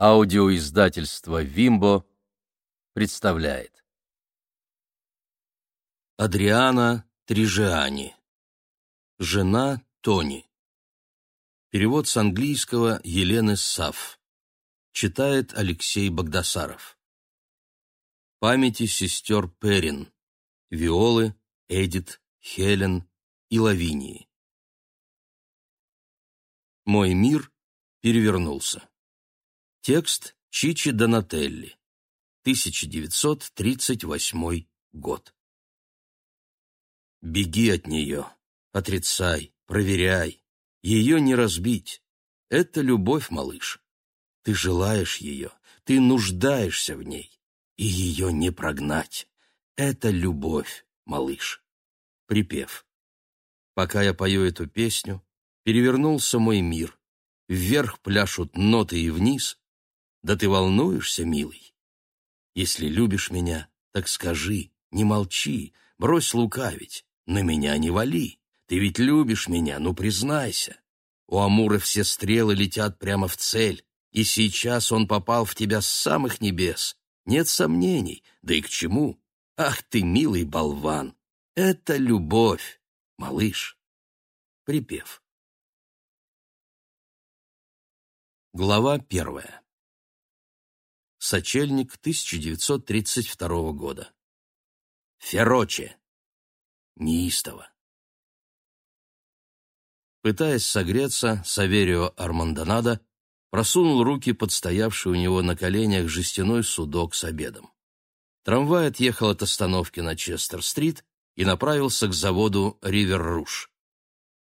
Аудиоиздательство «Вимбо» представляет. Адриана Трижиани. Жена Тони. Перевод с английского Елены Саф. Читает Алексей Богдасаров. Памяти сестер Перин. Виолы, Эдит, Хелен и Лавинии. Мой мир перевернулся. Текст Чичи Донателли. 1938 год. Беги от нее, отрицай, проверяй. Ее не разбить. Это любовь, малыш. Ты желаешь ее, ты нуждаешься в ней, и ее не прогнать. Это любовь, малыш. Припев. Пока я пою эту песню, перевернулся мой мир. Вверх пляшут ноты и вниз, да ты волнуешься, милый? Если любишь меня, так скажи, не молчи, брось лукавить, на меня не вали. Ты ведь любишь меня, ну признайся. У Амура все стрелы летят прямо в цель, и сейчас он попал в тебя с самых небес. Нет сомнений, да и к чему? Ах ты, милый болван! Это любовь, малыш. Припев. Глава первая. Сочельник 1932 года. Фероче. Неистово. Пытаясь согреться, Саверио Армандонадо просунул руки под стоявший у него на коленях жестяной судок с обедом. Трамвай отъехал от остановки на Честер-стрит и направился к заводу «Ривер-Руш».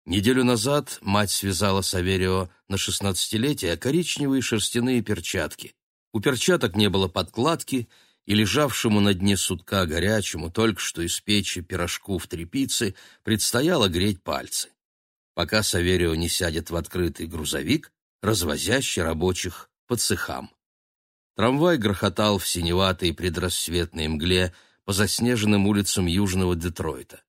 Неделю назад мать связала Саверио на шестнадцатилетие коричневые шерстяные перчатки, у перчаток не было подкладки, и лежавшему на дне сутка горячему, только что из печи пирожку в трепице, предстояло греть пальцы. Пока Саверио не сядет в открытый грузовик, развозящий рабочих по цехам. Трамвай грохотал в синеватой предрассветной мгле по заснеженным улицам южного Детройта.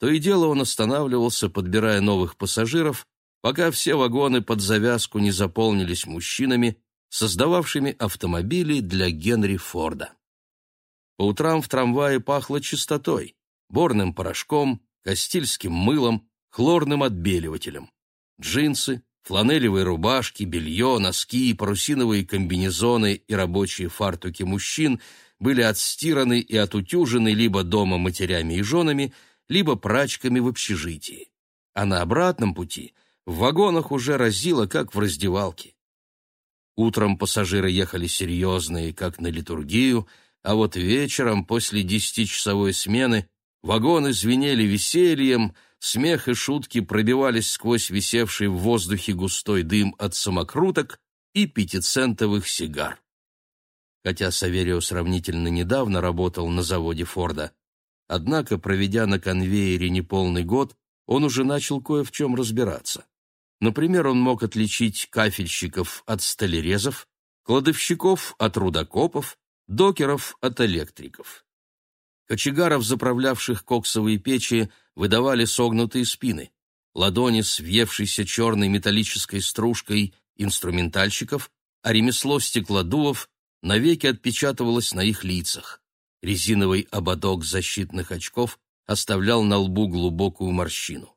То и дело он останавливался, подбирая новых пассажиров, пока все вагоны под завязку не заполнились мужчинами, создававшими автомобили для Генри Форда. По утрам в трамвае пахло чистотой, борным порошком, кастильским мылом, хлорным отбеливателем. Джинсы, фланелевые рубашки, белье, носки, парусиновые комбинезоны и рабочие фартуки мужчин были отстираны и отутюжены либо дома матерями и женами, либо прачками в общежитии. А на обратном пути в вагонах уже разило, как в раздевалке. Утром пассажиры ехали серьезные, как на литургию, а вот вечером, после десятичасовой смены, вагоны звенели весельем, смех и шутки пробивались сквозь висевший в воздухе густой дым от самокруток и пятицентовых сигар. Хотя Саверио сравнительно недавно работал на заводе Форда, однако, проведя на конвейере неполный год, он уже начал кое в чем разбираться. Например, он мог отличить кафельщиков от столярезов, кладовщиков от рудокопов, докеров от электриков. Кочегаров, заправлявших коксовые печи, выдавали согнутые спины. Ладони с въевшейся черной металлической стружкой инструментальщиков, а ремесло стеклодувов навеки отпечатывалось на их лицах. Резиновый ободок защитных очков оставлял на лбу глубокую морщину.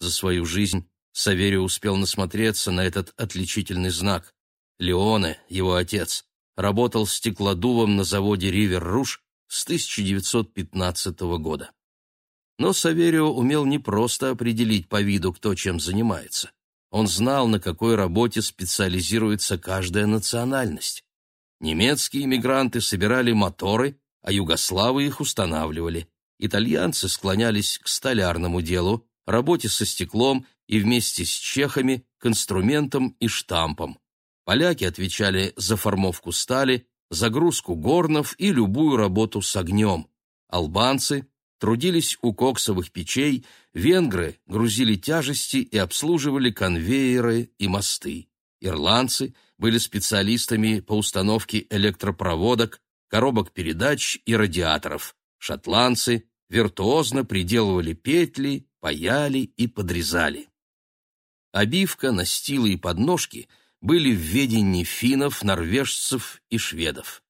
За свою жизнь Саверий успел насмотреться на этот отличительный знак. Леоне, его отец, работал стеклодувом на заводе «Ривер Руш» с 1915 года. Но Саверио умел не просто определить по виду, кто чем занимается. Он знал, на какой работе специализируется каждая национальность. Немецкие иммигранты собирали моторы, а югославы их устанавливали. Итальянцы склонялись к столярному делу, работе со стеклом и вместе с чехами к инструментам и штампам. Поляки отвечали за формовку стали, загрузку горнов и любую работу с огнем. Албанцы трудились у коксовых печей, венгры грузили тяжести и обслуживали конвейеры и мосты. Ирландцы были специалистами по установке электропроводок, коробок передач и радиаторов. Шотландцы виртуозно приделывали петли, паяли и подрезали. Обивка, настилы и подножки были в ведении финнов, норвежцев и шведов.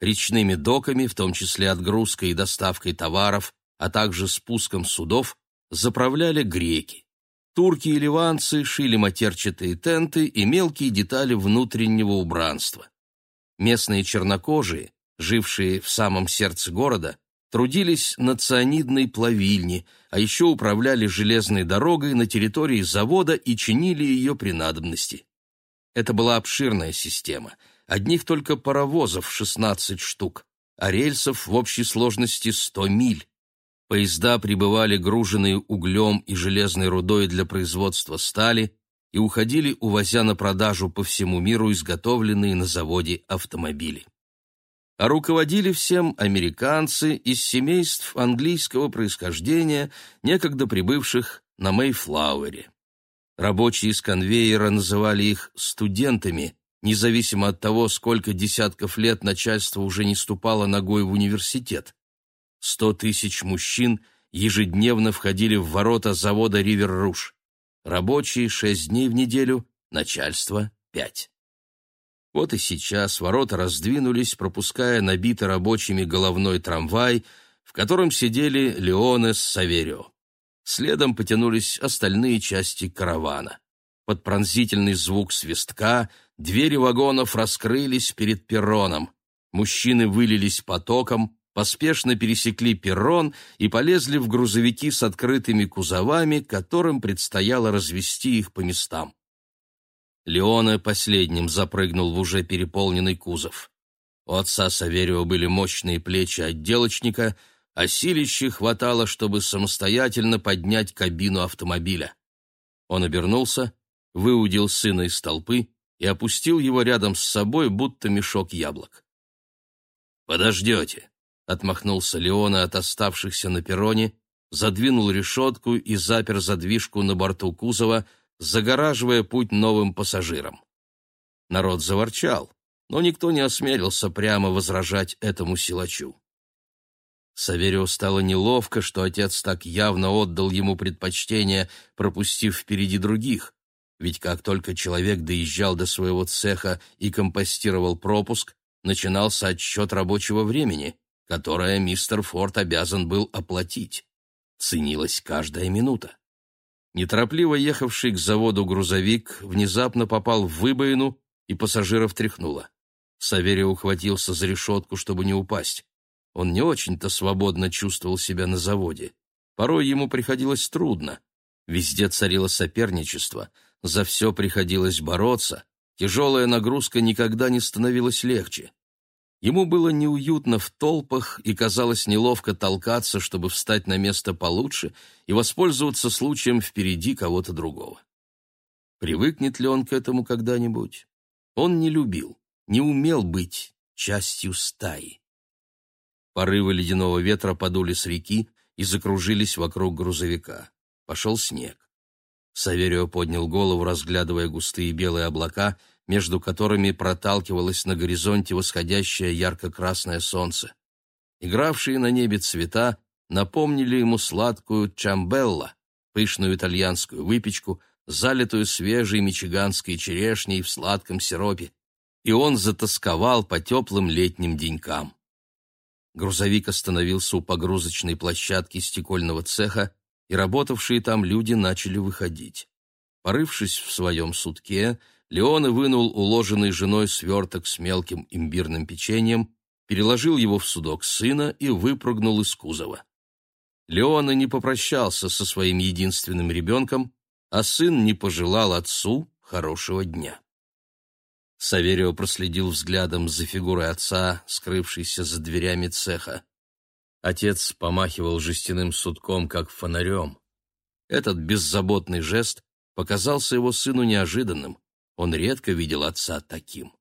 Речными доками, в том числе отгрузкой и доставкой товаров, а также спуском судов, заправляли греки. Турки и ливанцы шили матерчатые тенты и мелкие детали внутреннего убранства. Местные чернокожие, жившие в самом сердце города, трудились на цианидной плавильне, а еще управляли железной дорогой на территории завода и чинили ее при надобности. Это была обширная система, одних только паровозов 16 штук, а рельсов в общей сложности 100 миль. Поезда прибывали груженные углем и железной рудой для производства стали и уходили, увозя на продажу по всему миру изготовленные на заводе автомобили а руководили всем американцы из семейств английского происхождения, некогда прибывших на Мейфлауэре. Рабочие с конвейера называли их студентами, независимо от того, сколько десятков лет начальство уже не ступало ногой в университет. Сто тысяч мужчин ежедневно входили в ворота завода «Ривер-Руш». Рабочие шесть дней в неделю, начальство — пять. Вот и сейчас ворота раздвинулись, пропуская набитый рабочими головной трамвай, в котором сидели Леоне с Саверио. Следом потянулись остальные части каравана. Под пронзительный звук свистка двери вагонов раскрылись перед перроном. Мужчины вылились потоком, поспешно пересекли перрон и полезли в грузовики с открытыми кузовами, которым предстояло развести их по местам. Леоне последним запрыгнул в уже переполненный кузов. У отца Саверио были мощные плечи отделочника, а силищи хватало, чтобы самостоятельно поднять кабину автомобиля. Он обернулся, выудил сына из толпы и опустил его рядом с собой, будто мешок яблок. «Подождете», — отмахнулся Леона от оставшихся на перроне, задвинул решетку и запер задвижку на борту кузова, загораживая путь новым пассажирам. Народ заворчал, но никто не осмелился прямо возражать этому силачу. Саверио стало неловко, что отец так явно отдал ему предпочтение, пропустив впереди других, ведь как только человек доезжал до своего цеха и компостировал пропуск, начинался отсчет рабочего времени, которое мистер Форд обязан был оплатить. Ценилась каждая минута. Неторопливо ехавший к заводу грузовик внезапно попал в выбоину, и пассажиров тряхнуло. Саверий ухватился за решетку, чтобы не упасть. Он не очень-то свободно чувствовал себя на заводе. Порой ему приходилось трудно. Везде царило соперничество, за все приходилось бороться, тяжелая нагрузка никогда не становилась легче. Ему было неуютно в толпах и казалось неловко толкаться, чтобы встать на место получше и воспользоваться случаем впереди кого-то другого. Привыкнет ли он к этому когда-нибудь? Он не любил, не умел быть частью стаи. Порывы ледяного ветра подули с реки и закружились вокруг грузовика. Пошел снег. Саверио поднял голову, разглядывая густые белые облака — между которыми проталкивалось на горизонте восходящее ярко-красное солнце. Игравшие на небе цвета напомнили ему сладкую чамбелла, пышную итальянскую выпечку, залитую свежей мичиганской черешней в сладком сиропе, и он затасковал по теплым летним денькам. Грузовик остановился у погрузочной площадки стекольного цеха, и работавшие там люди начали выходить. Порывшись в своем сутке, Леоне вынул уложенный женой сверток с мелким имбирным печеньем, переложил его в судок сына и выпрыгнул из кузова. Леона не попрощался со своим единственным ребенком, а сын не пожелал отцу хорошего дня. Саверио проследил взглядом за фигурой отца, скрывшейся за дверями цеха. Отец помахивал жестяным сутком, как фонарем. Этот беззаботный жест показался его сыну неожиданным. Он редко видел отца таким.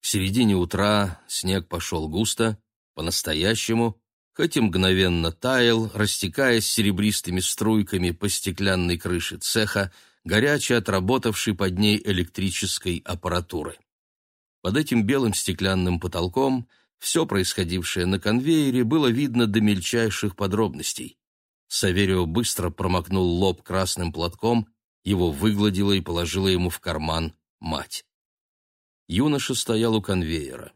В середине утра снег пошел густо, по-настоящему, хоть и мгновенно таял, растекаясь серебристыми струйками по стеклянной крыше цеха, горячей отработавшей под ней электрической аппаратуры. Под этим белым стеклянным потолком все происходившее на конвейере было видно до мельчайших подробностей. Саверио быстро промокнул лоб красным платком его выгладила и положила ему в карман мать. Юноша стоял у конвейера.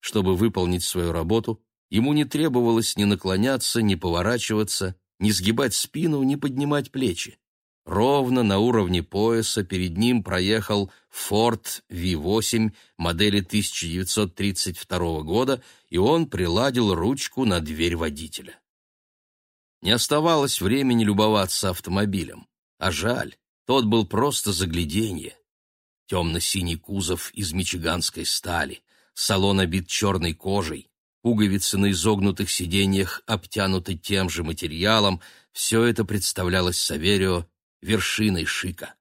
Чтобы выполнить свою работу, ему не требовалось ни наклоняться, ни поворачиваться, ни сгибать спину, ни поднимать плечи. Ровно на уровне пояса перед ним проехал Ford V8 модели 1932 года, и он приладил ручку на дверь водителя. Не оставалось времени любоваться автомобилем. А жаль, тот был просто загляденье. Темно-синий кузов из мичиганской стали, салон обит черной кожей, пуговицы на изогнутых сиденьях обтянуты тем же материалом, все это представлялось Саверио вершиной шика.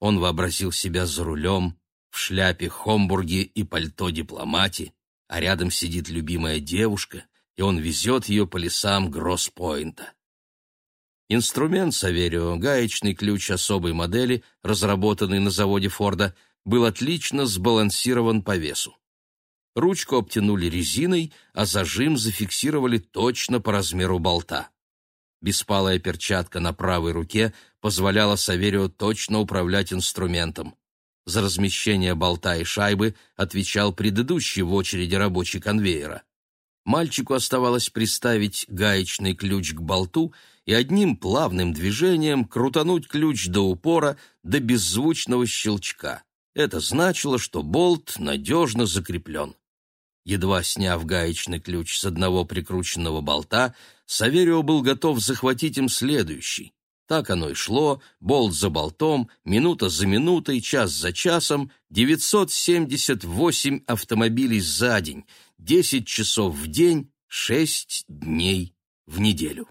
Он вообразил себя за рулем, в шляпе Хомбурге и пальто дипломати, а рядом сидит любимая девушка, и он везет ее по лесам Гросс-Пойнта. Инструмент Саверио, гаечный ключ особой модели, разработанный на заводе Форда, был отлично сбалансирован по весу. Ручку обтянули резиной, а зажим зафиксировали точно по размеру болта. Беспалая перчатка на правой руке позволяла Саверио точно управлять инструментом. За размещение болта и шайбы отвечал предыдущий в очереди рабочий конвейера. Мальчику оставалось приставить гаечный ключ к болту и одним плавным движением крутануть ключ до упора, до беззвучного щелчка. Это значило, что болт надежно закреплен. Едва сняв гаечный ключ с одного прикрученного болта, Саверио был готов захватить им следующий. Так оно и шло, болт за болтом, минута за минутой, час за часом, 978 автомобилей за день, 10 часов в день, 6 дней в неделю.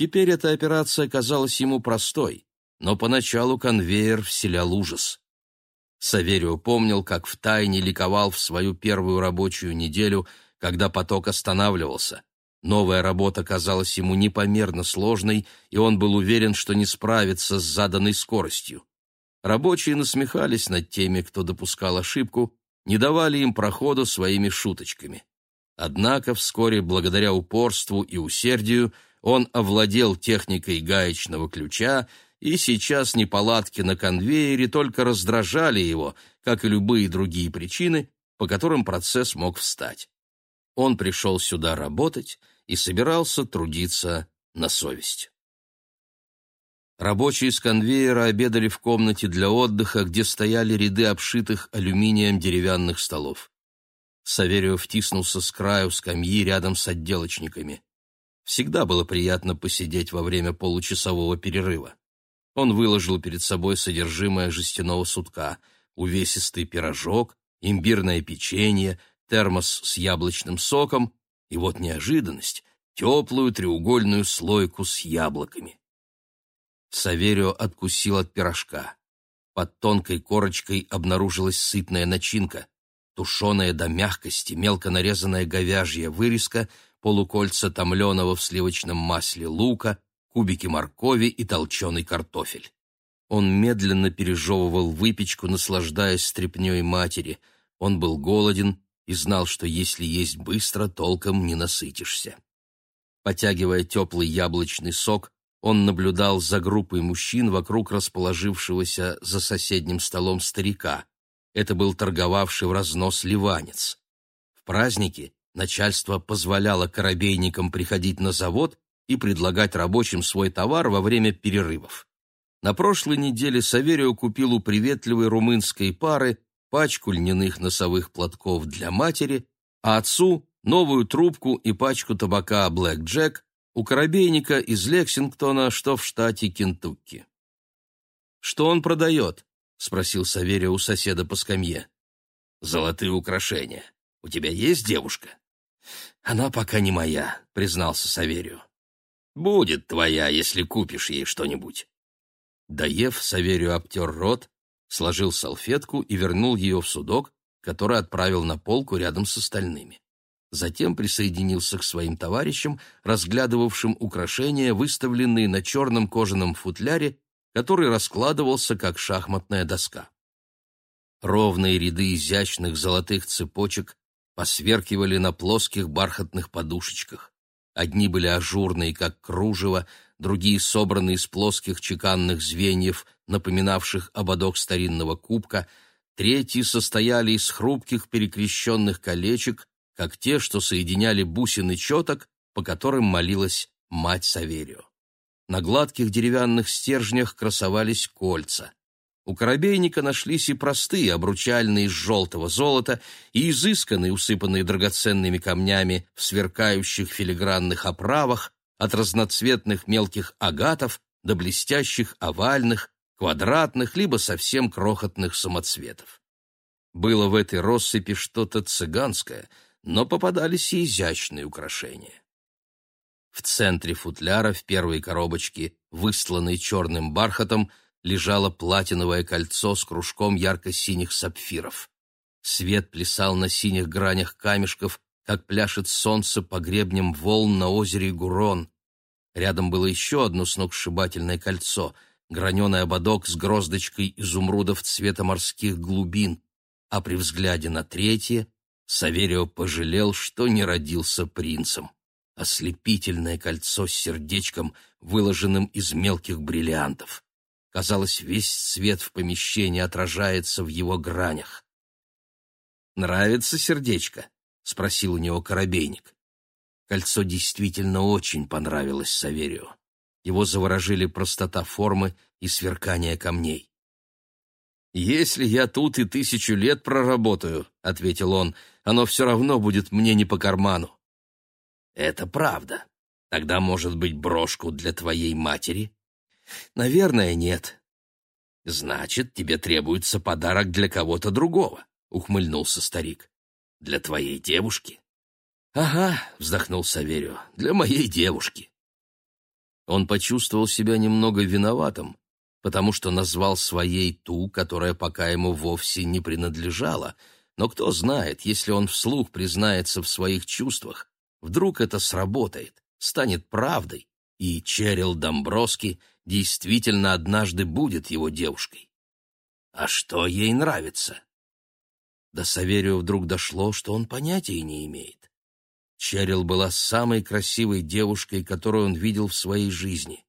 Теперь эта операция казалась ему простой, но поначалу конвейер вселял ужас. Саверио помнил, как втайне ликовал в свою первую рабочую неделю, когда поток останавливался. Новая работа казалась ему непомерно сложной, и он был уверен, что не справится с заданной скоростью. Рабочие насмехались над теми, кто допускал ошибку, не давали им проходу своими шуточками. Однако вскоре, благодаря упорству и усердию, он овладел техникой гаечного ключа, и сейчас неполадки на конвейере только раздражали его, как и любые другие причины, по которым процесс мог встать. Он пришел сюда работать и собирался трудиться на совесть. Рабочие с конвейера обедали в комнате для отдыха, где стояли ряды обшитых алюминием деревянных столов. Саверио втиснулся с краю скамьи рядом с отделочниками. Всегда было приятно посидеть во время получасового перерыва. Он выложил перед собой содержимое жестяного сутка, увесистый пирожок, имбирное печенье, термос с яблочным соком, и вот неожиданность — теплую треугольную слойку с яблоками. Саверио откусил от пирожка. Под тонкой корочкой обнаружилась сытная начинка, тушеная до мягкости, мелко нарезанная говяжья вырезка, полукольца томленого в сливочном масле лука, кубики моркови и толченый картофель. Он медленно пережевывал выпечку, наслаждаясь стряпнёй матери. Он был голоден и знал, что если есть быстро, толком не насытишься. Потягивая теплый яблочный сок, он наблюдал за группой мужчин вокруг расположившегося за соседним столом старика. Это был торговавший в разнос ливанец. В праздники начальство позволяло корабейникам приходить на завод и предлагать рабочим свой товар во время перерывов. На прошлой неделе Саверио купил у приветливой румынской пары пачку льняных носовых платков для матери, а отцу новую трубку и пачку табака «Блэк Джек» у корабейника из Лексингтона, что в штате Кентукки. «Что он продает?» — спросил Саверия у соседа по скамье. «Золотые украшения. У тебя есть девушка?» «Она пока не моя», — признался Саверию. «Будет твоя, если купишь ей что-нибудь». Доев, Саверию обтер рот, сложил салфетку и вернул ее в судок, который отправил на полку рядом с остальными. Затем присоединился к своим товарищам, разглядывавшим украшения, выставленные на черном кожаном футляре, который раскладывался как шахматная доска. Ровные ряды изящных золотых цепочек посверкивали на плоских бархатных подушечках. Одни были ажурные, как кружево, другие собраны из плоских чеканных звеньев, напоминавших ободок старинного кубка, третьи состояли из хрупких перекрещенных колечек, как те, что соединяли бусины четок, по которым молилась мать Саверио. На гладких деревянных стержнях красовались кольца. У корабейника нашлись и простые обручальные из желтого золота, и изысканные, усыпанные драгоценными камнями в сверкающих филигранных оправах, от разноцветных мелких агатов до блестящих овальных, квадратных, либо совсем крохотных самоцветов. Было в этой россыпи что-то цыганское, но попадались и изящные украшения. В центре футляра в первой коробочке, выстланной черным бархатом, лежало платиновое кольцо с кружком ярко-синих сапфиров. Свет плясал на синих гранях камешков, как пляшет солнце по гребням волн на озере Гурон. Рядом было еще одно сногсшибательное кольцо, граненый ободок с гроздочкой изумрудов цвета морских глубин, а при взгляде на третье Саверио пожалел, что не родился принцем. Ослепительное кольцо с сердечком, выложенным из мелких бриллиантов. Казалось, весь свет в помещении отражается в его гранях. «Нравится сердечко?» — спросил у него корабейник. Кольцо действительно очень понравилось Саверию. Его заворожили простота формы и сверкание камней. «Если я тут и тысячу лет проработаю», — ответил он, — «оно все равно будет мне не по карману». «Это правда. Тогда, может быть, брошку для твоей матери?» Наверное, нет. Значит, тебе требуется подарок для кого-то другого, ухмыльнулся старик. Для твоей девушки? Ага, вздохнул Саверио. Для моей девушки. Он почувствовал себя немного виноватым, потому что назвал своей ту, которая пока ему вовсе не принадлежала, но кто знает, если он вслух признается в своих чувствах, вдруг это сработает, станет правдой, и Черил Домброски действительно однажды будет его девушкой. А что ей нравится? До Саверию вдруг дошло, что он понятия не имеет. Черил была самой красивой девушкой, которую он видел в своей жизни.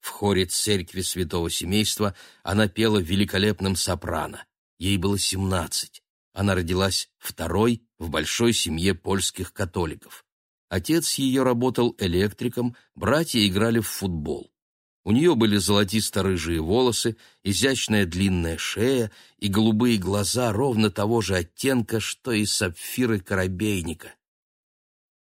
В хоре церкви святого семейства она пела великолепным сопрано. Ей было семнадцать. Она родилась второй в большой семье польских католиков. Отец ее работал электриком, братья играли в футбол. У нее были золотисто-рыжие волосы, изящная длинная шея и голубые глаза ровно того же оттенка, что и сапфиры корабейника.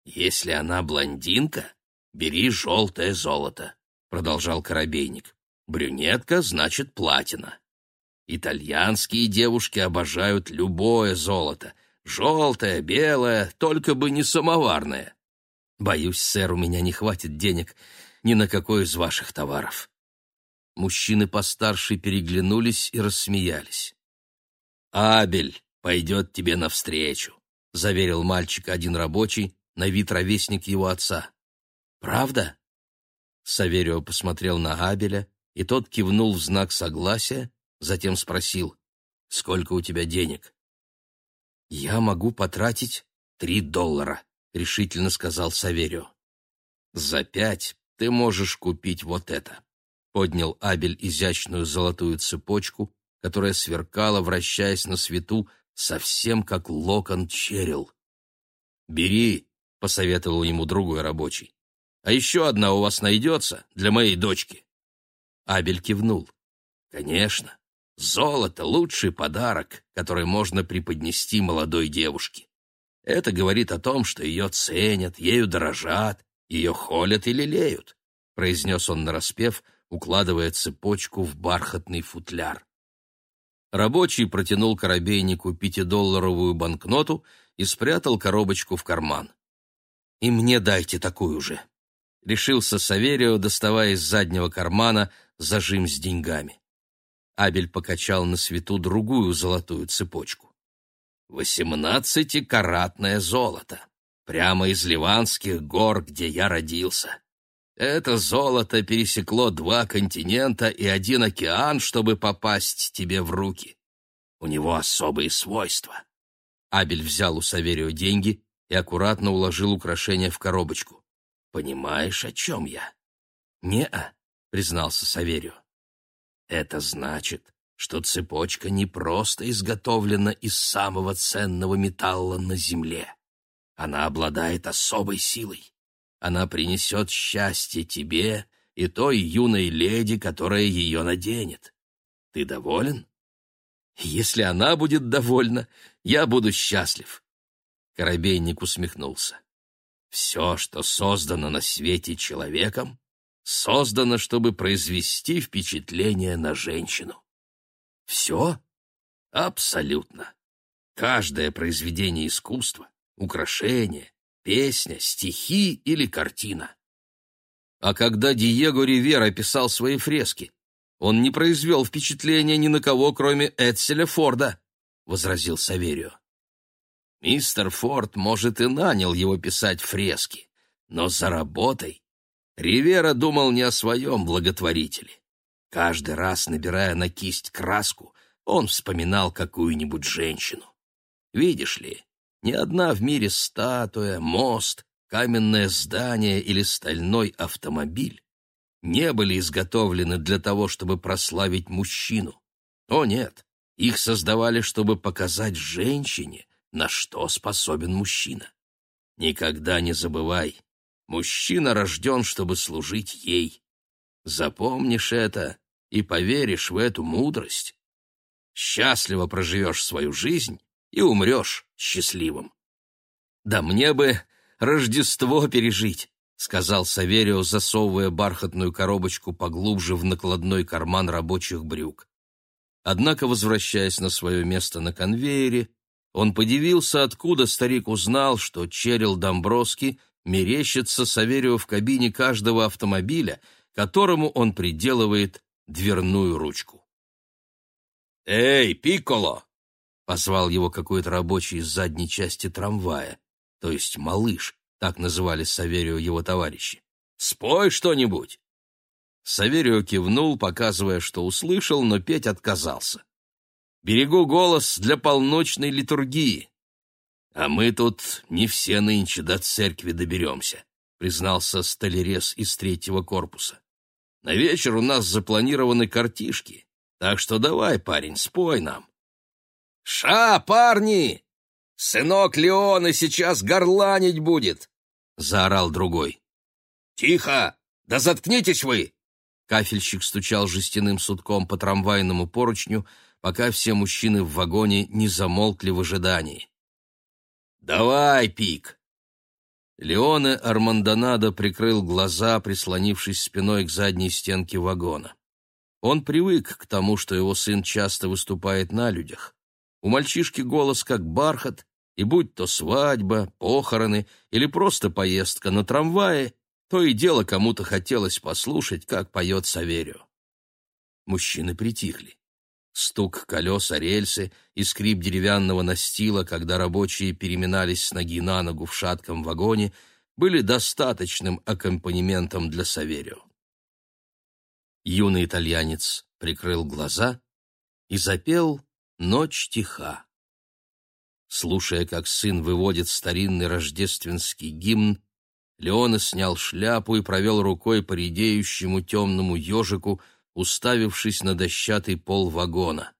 «Если она блондинка, бери желтое золото», — продолжал корабейник. «Брюнетка значит платина. Итальянские девушки обожают любое золото. Желтое, белое, только бы не самоварное. Боюсь, сэр, у меня не хватит денег ни на какой из ваших товаров. Мужчины постарше переглянулись и рассмеялись. «Абель пойдет тебе навстречу», — заверил мальчик один рабочий, на вид ровесник его отца. «Правда?» Саверио посмотрел на Абеля, и тот кивнул в знак согласия, затем спросил, «Сколько у тебя денег?» «Я могу потратить три доллара», — решительно сказал Саверио. «За пять ты можешь купить вот это», — поднял Абель изящную золотую цепочку, которая сверкала, вращаясь на свету, совсем как локон черил. «Бери», — посоветовал ему другой рабочий. «А еще одна у вас найдется для моей дочки». Абель кивнул. «Конечно, золото — лучший подарок, который можно преподнести молодой девушке. Это говорит о том, что ее ценят, ею дорожат, ее холят и лелеют», — произнес он нараспев, укладывая цепочку в бархатный футляр. Рабочий протянул корабейнику пятидолларовую банкноту и спрятал коробочку в карман. «И мне дайте такую же», — решился Саверио, доставая из заднего кармана зажим с деньгами. Абель покачал на свету другую золотую цепочку. «Восемнадцатикаратное золото прямо из Ливанских гор, где я родился. Это золото пересекло два континента и один океан, чтобы попасть тебе в руки. У него особые свойства. Абель взял у Саверио деньги и аккуратно уложил украшение в коробочку. Понимаешь, о чем я? «Не-а», — признался Саверио. «Это значит, что цепочка не просто изготовлена из самого ценного металла на Земле. Она обладает особой силой. Она принесет счастье тебе и той юной леди, которая ее наденет. Ты доволен? Если она будет довольна, я буду счастлив. Коробейник усмехнулся. Все, что создано на свете человеком, создано, чтобы произвести впечатление на женщину. Все? Абсолютно. Каждое произведение искусства, украшение, песня, стихи или картина. А когда Диего Ривера писал свои фрески, он не произвел впечатления ни на кого, кроме Эдселя Форда, — возразил Саверио. Мистер Форд, может, и нанял его писать фрески, но за работой Ривера думал не о своем благотворителе. Каждый раз, набирая на кисть краску, он вспоминал какую-нибудь женщину. Видишь ли, ни одна в мире статуя, мост, каменное здание или стальной автомобиль не были изготовлены для того, чтобы прославить мужчину. О нет, их создавали, чтобы показать женщине, на что способен мужчина. Никогда не забывай, мужчина рожден, чтобы служить ей. Запомнишь это и поверишь в эту мудрость. Счастливо проживешь свою жизнь и умрешь счастливым. Да мне бы Рождество пережить, сказал Саверио, засовывая бархатную коробочку поглубже в накладной карман рабочих брюк. Однако, возвращаясь на свое место на конвейере, он подивился, откуда старик узнал, что Черил Домбровский мерещится Саверио в кабине каждого автомобиля, которому он приделывает дверную ручку. «Эй, Пикколо!» — позвал его какой-то рабочий из задней части трамвая то есть малыш, так называли Саверио его товарищи. «Спой что-нибудь!» Саверио кивнул, показывая, что услышал, но петь отказался. «Берегу голос для полночной литургии». «А мы тут не все нынче до церкви доберемся», признался столярес из третьего корпуса. «На вечер у нас запланированы картишки, так что давай, парень, спой нам». «Ша, парни!» «Сынок Леона сейчас горланить будет!» — заорал другой. «Тихо! Да заткнитесь вы!» Кафельщик стучал жестяным сутком по трамвайному поручню, пока все мужчины в вагоне не замолкли в ожидании. «Давай, Пик!» Леоне Армандонадо прикрыл глаза, прислонившись спиной к задней стенке вагона. Он привык к тому, что его сын часто выступает на людях. У мальчишки голос как бархат, и будь то свадьба, похороны или просто поездка на трамвае, то и дело кому-то хотелось послушать, как поет Саверио. Мужчины притихли. Стук колес о рельсы и скрип деревянного настила, когда рабочие переминались с ноги на ногу в шатком вагоне, были достаточным аккомпанементом для Саверио. Юный итальянец прикрыл глаза и запел «Ночь тиха». Слушая, как сын выводит старинный рождественский гимн, Леона снял шляпу и провел рукой по редеющему темному ежику, уставившись на дощатый пол вагона.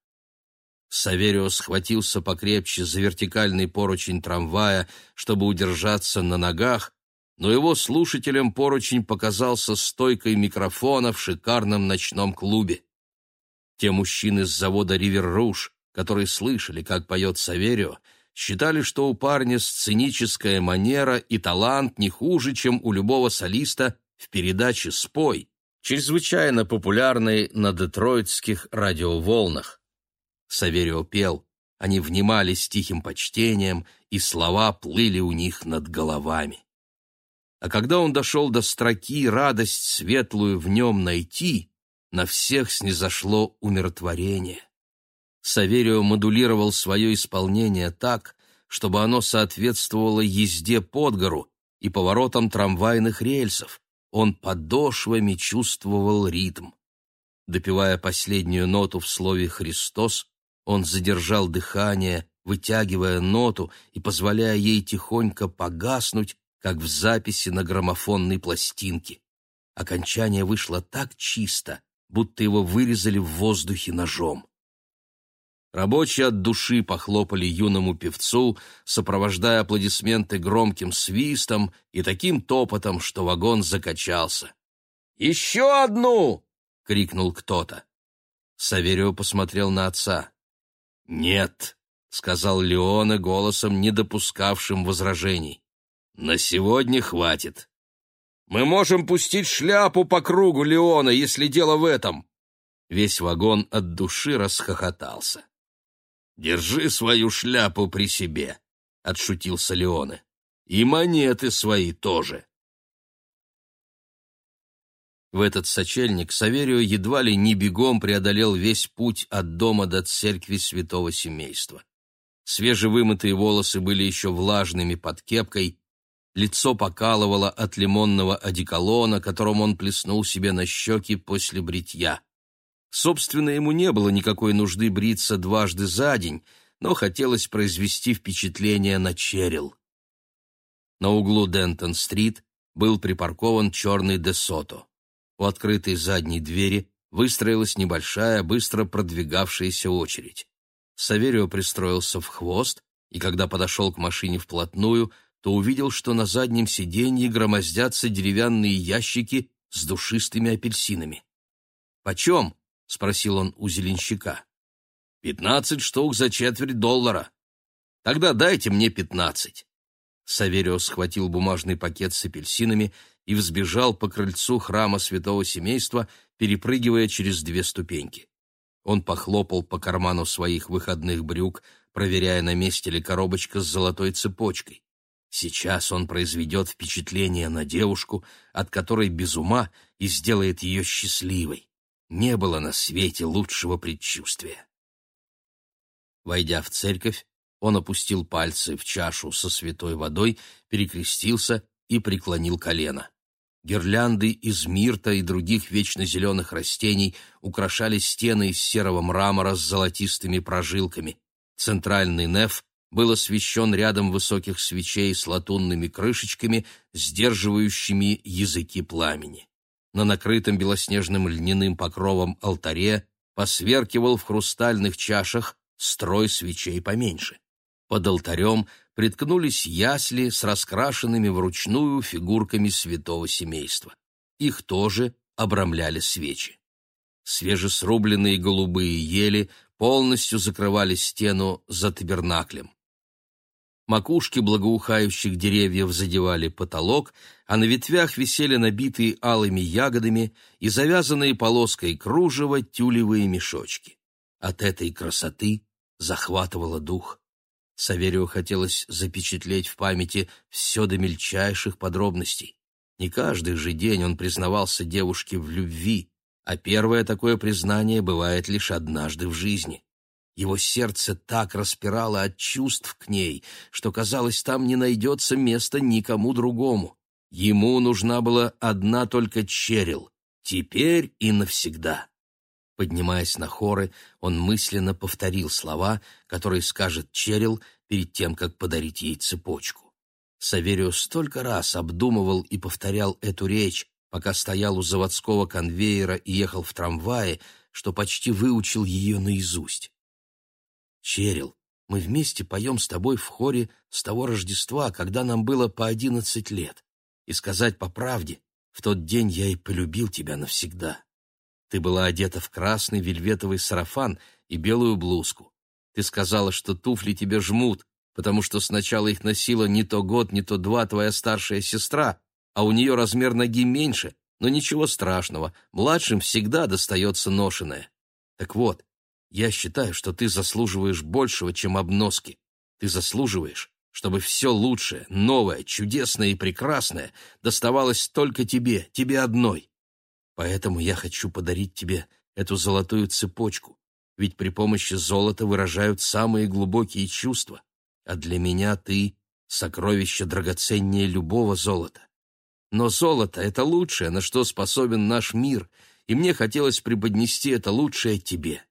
Саверио схватился покрепче за вертикальный поручень трамвая, чтобы удержаться на ногах, но его слушателям поручень показался стойкой микрофона в шикарном ночном клубе. Те мужчины с завода «Ривер Руж», которые слышали, как поет Саверио, считали, что у парня сценическая манера и талант не хуже, чем у любого солиста в передаче «Спой», чрезвычайно популярной на детройтских радиоволнах. Саверио пел, они внимали с тихим почтением, и слова плыли у них над головами. А когда он дошел до строки «Радость светлую в нем найти», на всех снизошло умиротворение. Саверио модулировал свое исполнение так, чтобы оно соответствовало езде под гору и поворотам трамвайных рельсов. Он подошвами чувствовал ритм. Допевая последнюю ноту в слове «Христос», он задержал дыхание, вытягивая ноту и позволяя ей тихонько погаснуть, как в записи на граммофонной пластинке. окончание вышло так чисто, будто его вырезали в воздухе ножом. Рабочие от души похлопали юному певцу, сопровождая аплодисменты громким свистом и таким топотом, что вагон закачался. «Еще одну!» — крикнул кто-то. Саверио посмотрел на отца. «Нет», — сказал Леона голосом, не допускавшим возражений. «На сегодня хватит. Мы можем пустить шляпу по кругу Леона, если дело в этом». Весь вагон от души расхохотался. «Держи свою шляпу при себе», — отшутился Леоне. «И монеты свои тоже». В этот сочельник Саверио едва ли не бегом преодолел весь путь от дома до церкви святого семейства. Свежевымытые волосы были еще влажными под кепкой, лицо покалывало от лимонного одеколона, которым он плеснул себе на щеки после бритья. Собственно, ему не было никакой нужды бриться дважды за день, но хотелось произвести впечатление на Черил. На углу Дентон-стрит был припаркован черный Десото. У открытой задней двери выстроилась небольшая, быстро продвигавшаяся очередь. Саверио пристроился в хвост, и когда подошел к машине вплотную, то увидел, что на заднем сиденье громоздятся деревянные ящики с душистыми апельсинами. «Почем?» — спросил он у зеленщика. «Пятнадцать штук за четверть доллара. Тогда дайте мне пятнадцать». Саверио схватил бумажный пакет с апельсинами и взбежал по крыльцу храма святого семейства, перепрыгивая через две ступеньки. Он похлопал по карману своих выходных брюк, проверяя, на месте ли коробочка с золотой цепочкой. Сейчас он произведет впечатление на девушку, от которой без ума и сделает ее счастливой. Не было на свете лучшего предчувствия. Войдя в церковь, он опустил пальцы в чашу со святой водой, перекрестился и преклонил колено. Гирлянды из мирта и других вечно зеленых растений украшали стены из серого мрамора с золотистыми прожилками. Центральный неф был освещен рядом высоких свечей с латунными крышечками, сдерживающими языки пламени на накрытом белоснежным льняным покровом алтаре посверкивал в хрустальных чашах строй свечей поменьше. Под алтарем приткнулись ясли с раскрашенными вручную фигурками святого семейства. Их тоже обрамляли свечи. Свежесрубленные голубые ели полностью закрывали стену за табернаклем. Макушки благоухающих деревьев задевали потолок, а на ветвях висели набитые алыми ягодами и завязанные полоской кружева тюлевые мешочки. От этой красоты захватывало дух. Саверию хотелось запечатлеть в памяти все до мельчайших подробностей. Не каждый же день он признавался девушке в любви, а первое такое признание бывает лишь однажды в жизни. Его сердце так распирало от чувств к ней, что, казалось, там не найдется места никому другому. Ему нужна была одна только Черил, теперь и навсегда. Поднимаясь на хоры, он мысленно повторил слова, которые скажет Черил перед тем, как подарить ей цепочку. Саверио столько раз обдумывал и повторял эту речь, пока стоял у заводского конвейера и ехал в трамвае, что почти выучил ее наизусть. Черил, мы вместе поем с тобой в хоре с того Рождества, когда нам было по одиннадцать лет. И сказать по правде, в тот день я и полюбил тебя навсегда. Ты была одета в красный вельветовый сарафан и белую блузку. Ты сказала, что туфли тебе жмут, потому что сначала их носила не то год, не то два твоя старшая сестра, а у нее размер ноги меньше, но ничего страшного, младшим всегда достается ношеное. Так вот, я считаю, что ты заслуживаешь большего, чем обноски. Ты заслуживаешь, чтобы все лучшее, новое, чудесное и прекрасное доставалось только тебе, тебе одной. Поэтому я хочу подарить тебе эту золотую цепочку, ведь при помощи золота выражают самые глубокие чувства, а для меня ты — сокровище драгоценнее любого золота. Но золото — это лучшее, на что способен наш мир, и мне хотелось преподнести это лучшее тебе.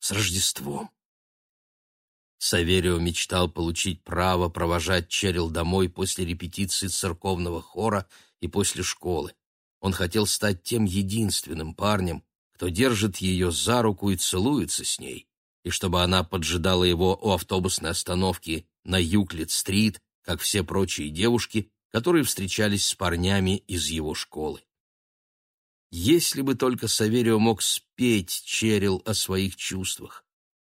С Рождеством! Саверио мечтал получить право провожать Черил домой после репетиции церковного хора и после школы. Он хотел стать тем единственным парнем, кто держит ее за руку и целуется с ней, и чтобы она поджидала его у автобусной остановки на Юклит-стрит, как все прочие девушки, которые встречались с парнями из его школы. Если бы только Саверио мог спеть Черил о своих чувствах.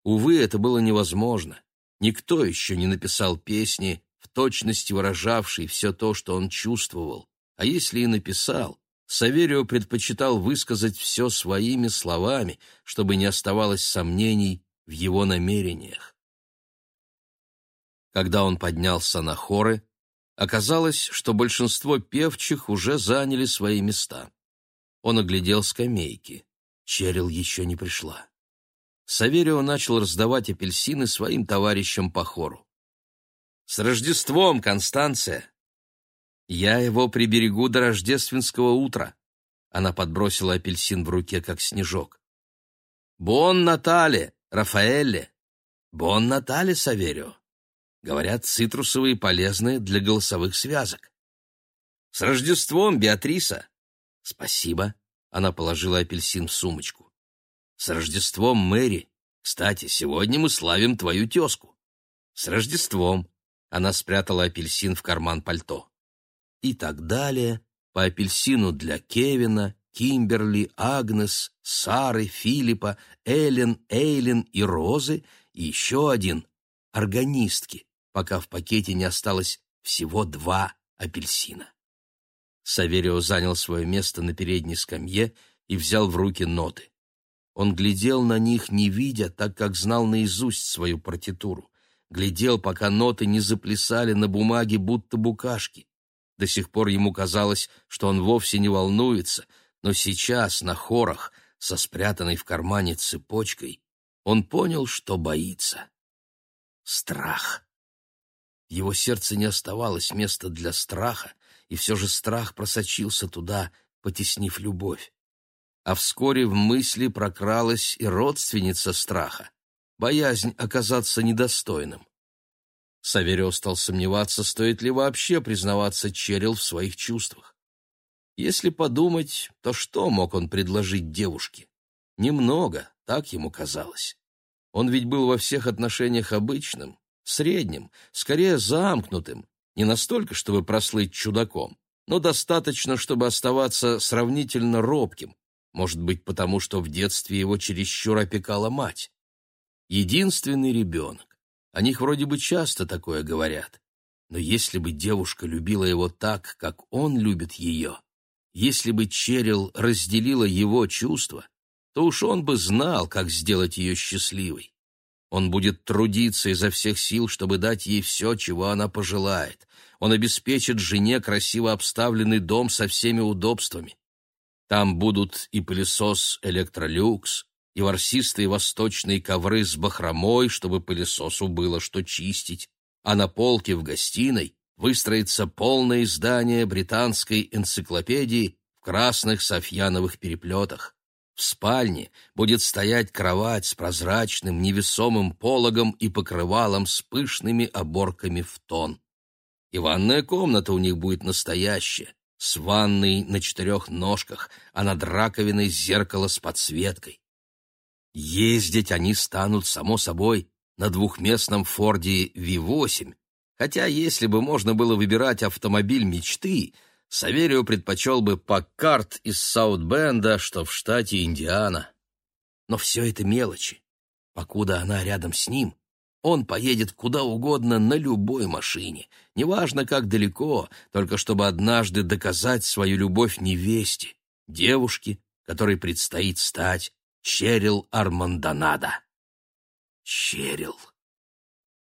Увы, это было невозможно. Никто еще не написал песни, в точности выражавшей все то, что он чувствовал. А если и написал, Саверио предпочитал высказать все своими словами, чтобы не оставалось сомнений в его намерениях. Когда он поднялся на хоры, оказалось, что большинство певчих уже заняли свои места. Он оглядел скамейки. Черил еще не пришла. Саверио начал раздавать апельсины своим товарищам по хору. «С Рождеством, Констанция!» «Я его приберегу до рождественского утра», она подбросила апельсин в руке, как снежок. «Бон Натале, Рафаэле! Бон Натале, Саверио!» Говорят, цитрусовые полезны для голосовых связок. «С Рождеством, Беатриса!» «Спасибо!» — она положила апельсин в сумочку. «С Рождеством, Мэри! Кстати, сегодня мы славим твою тезку!» «С Рождеством!» — она спрятала апельсин в карман пальто. И так далее, по апельсину для Кевина, Кимберли, Агнес, Сары, Филиппа, Эллен, Эйлин и Розы, и еще один — органистки, пока в пакете не осталось всего два апельсина. Саверио занял свое место на передней скамье и взял в руки ноты. Он глядел на них, не видя, так как знал наизусть свою партитуру. Глядел, пока ноты не заплясали на бумаге, будто букашки. До сих пор ему казалось, что он вовсе не волнуется, но сейчас, на хорах, со спрятанной в кармане цепочкой, он понял, что боится. Страх. Его сердце не оставалось места для страха, и все же страх просочился туда, потеснив любовь. А вскоре в мысли прокралась и родственница страха, боязнь оказаться недостойным. Саверио стал сомневаться, стоит ли вообще признаваться Черил в своих чувствах. Если подумать, то что мог он предложить девушке? Немного, так ему казалось. Он ведь был во всех отношениях обычным, средним, скорее замкнутым, не настолько, чтобы прослыть чудаком, но достаточно, чтобы оставаться сравнительно робким, может быть, потому что в детстве его чересчур опекала мать. Единственный ребенок. О них вроде бы часто такое говорят. Но если бы девушка любила его так, как он любит ее, если бы Черил разделила его чувства, то уж он бы знал, как сделать ее счастливой. Он будет трудиться изо всех сил, чтобы дать ей все, чего она пожелает. Он обеспечит жене красиво обставленный дом со всеми удобствами. Там будут и пылесос «Электролюкс», и ворсистые восточные ковры с бахромой, чтобы пылесосу было что чистить, а на полке в гостиной выстроится полное издание британской энциклопедии в красных софьяновых переплетах. В спальне будет стоять кровать с прозрачным невесомым пологом и покрывалом с пышными оборками в тон. И ванная комната у них будет настоящая, с ванной на четырех ножках, а над раковиной зеркало с подсветкой. Ездить они станут, само собой, на двухместном Форде V8, хотя если бы можно было выбирать автомобиль мечты, Саверио предпочел бы Паккарт из Саутбенда, что в штате Индиана. Но все это мелочи. Покуда она рядом с ним, он поедет куда угодно на любой машине, неважно как далеко, только чтобы однажды доказать свою любовь невесте, девушке, которой предстоит стать Черил Армандонада. Черил.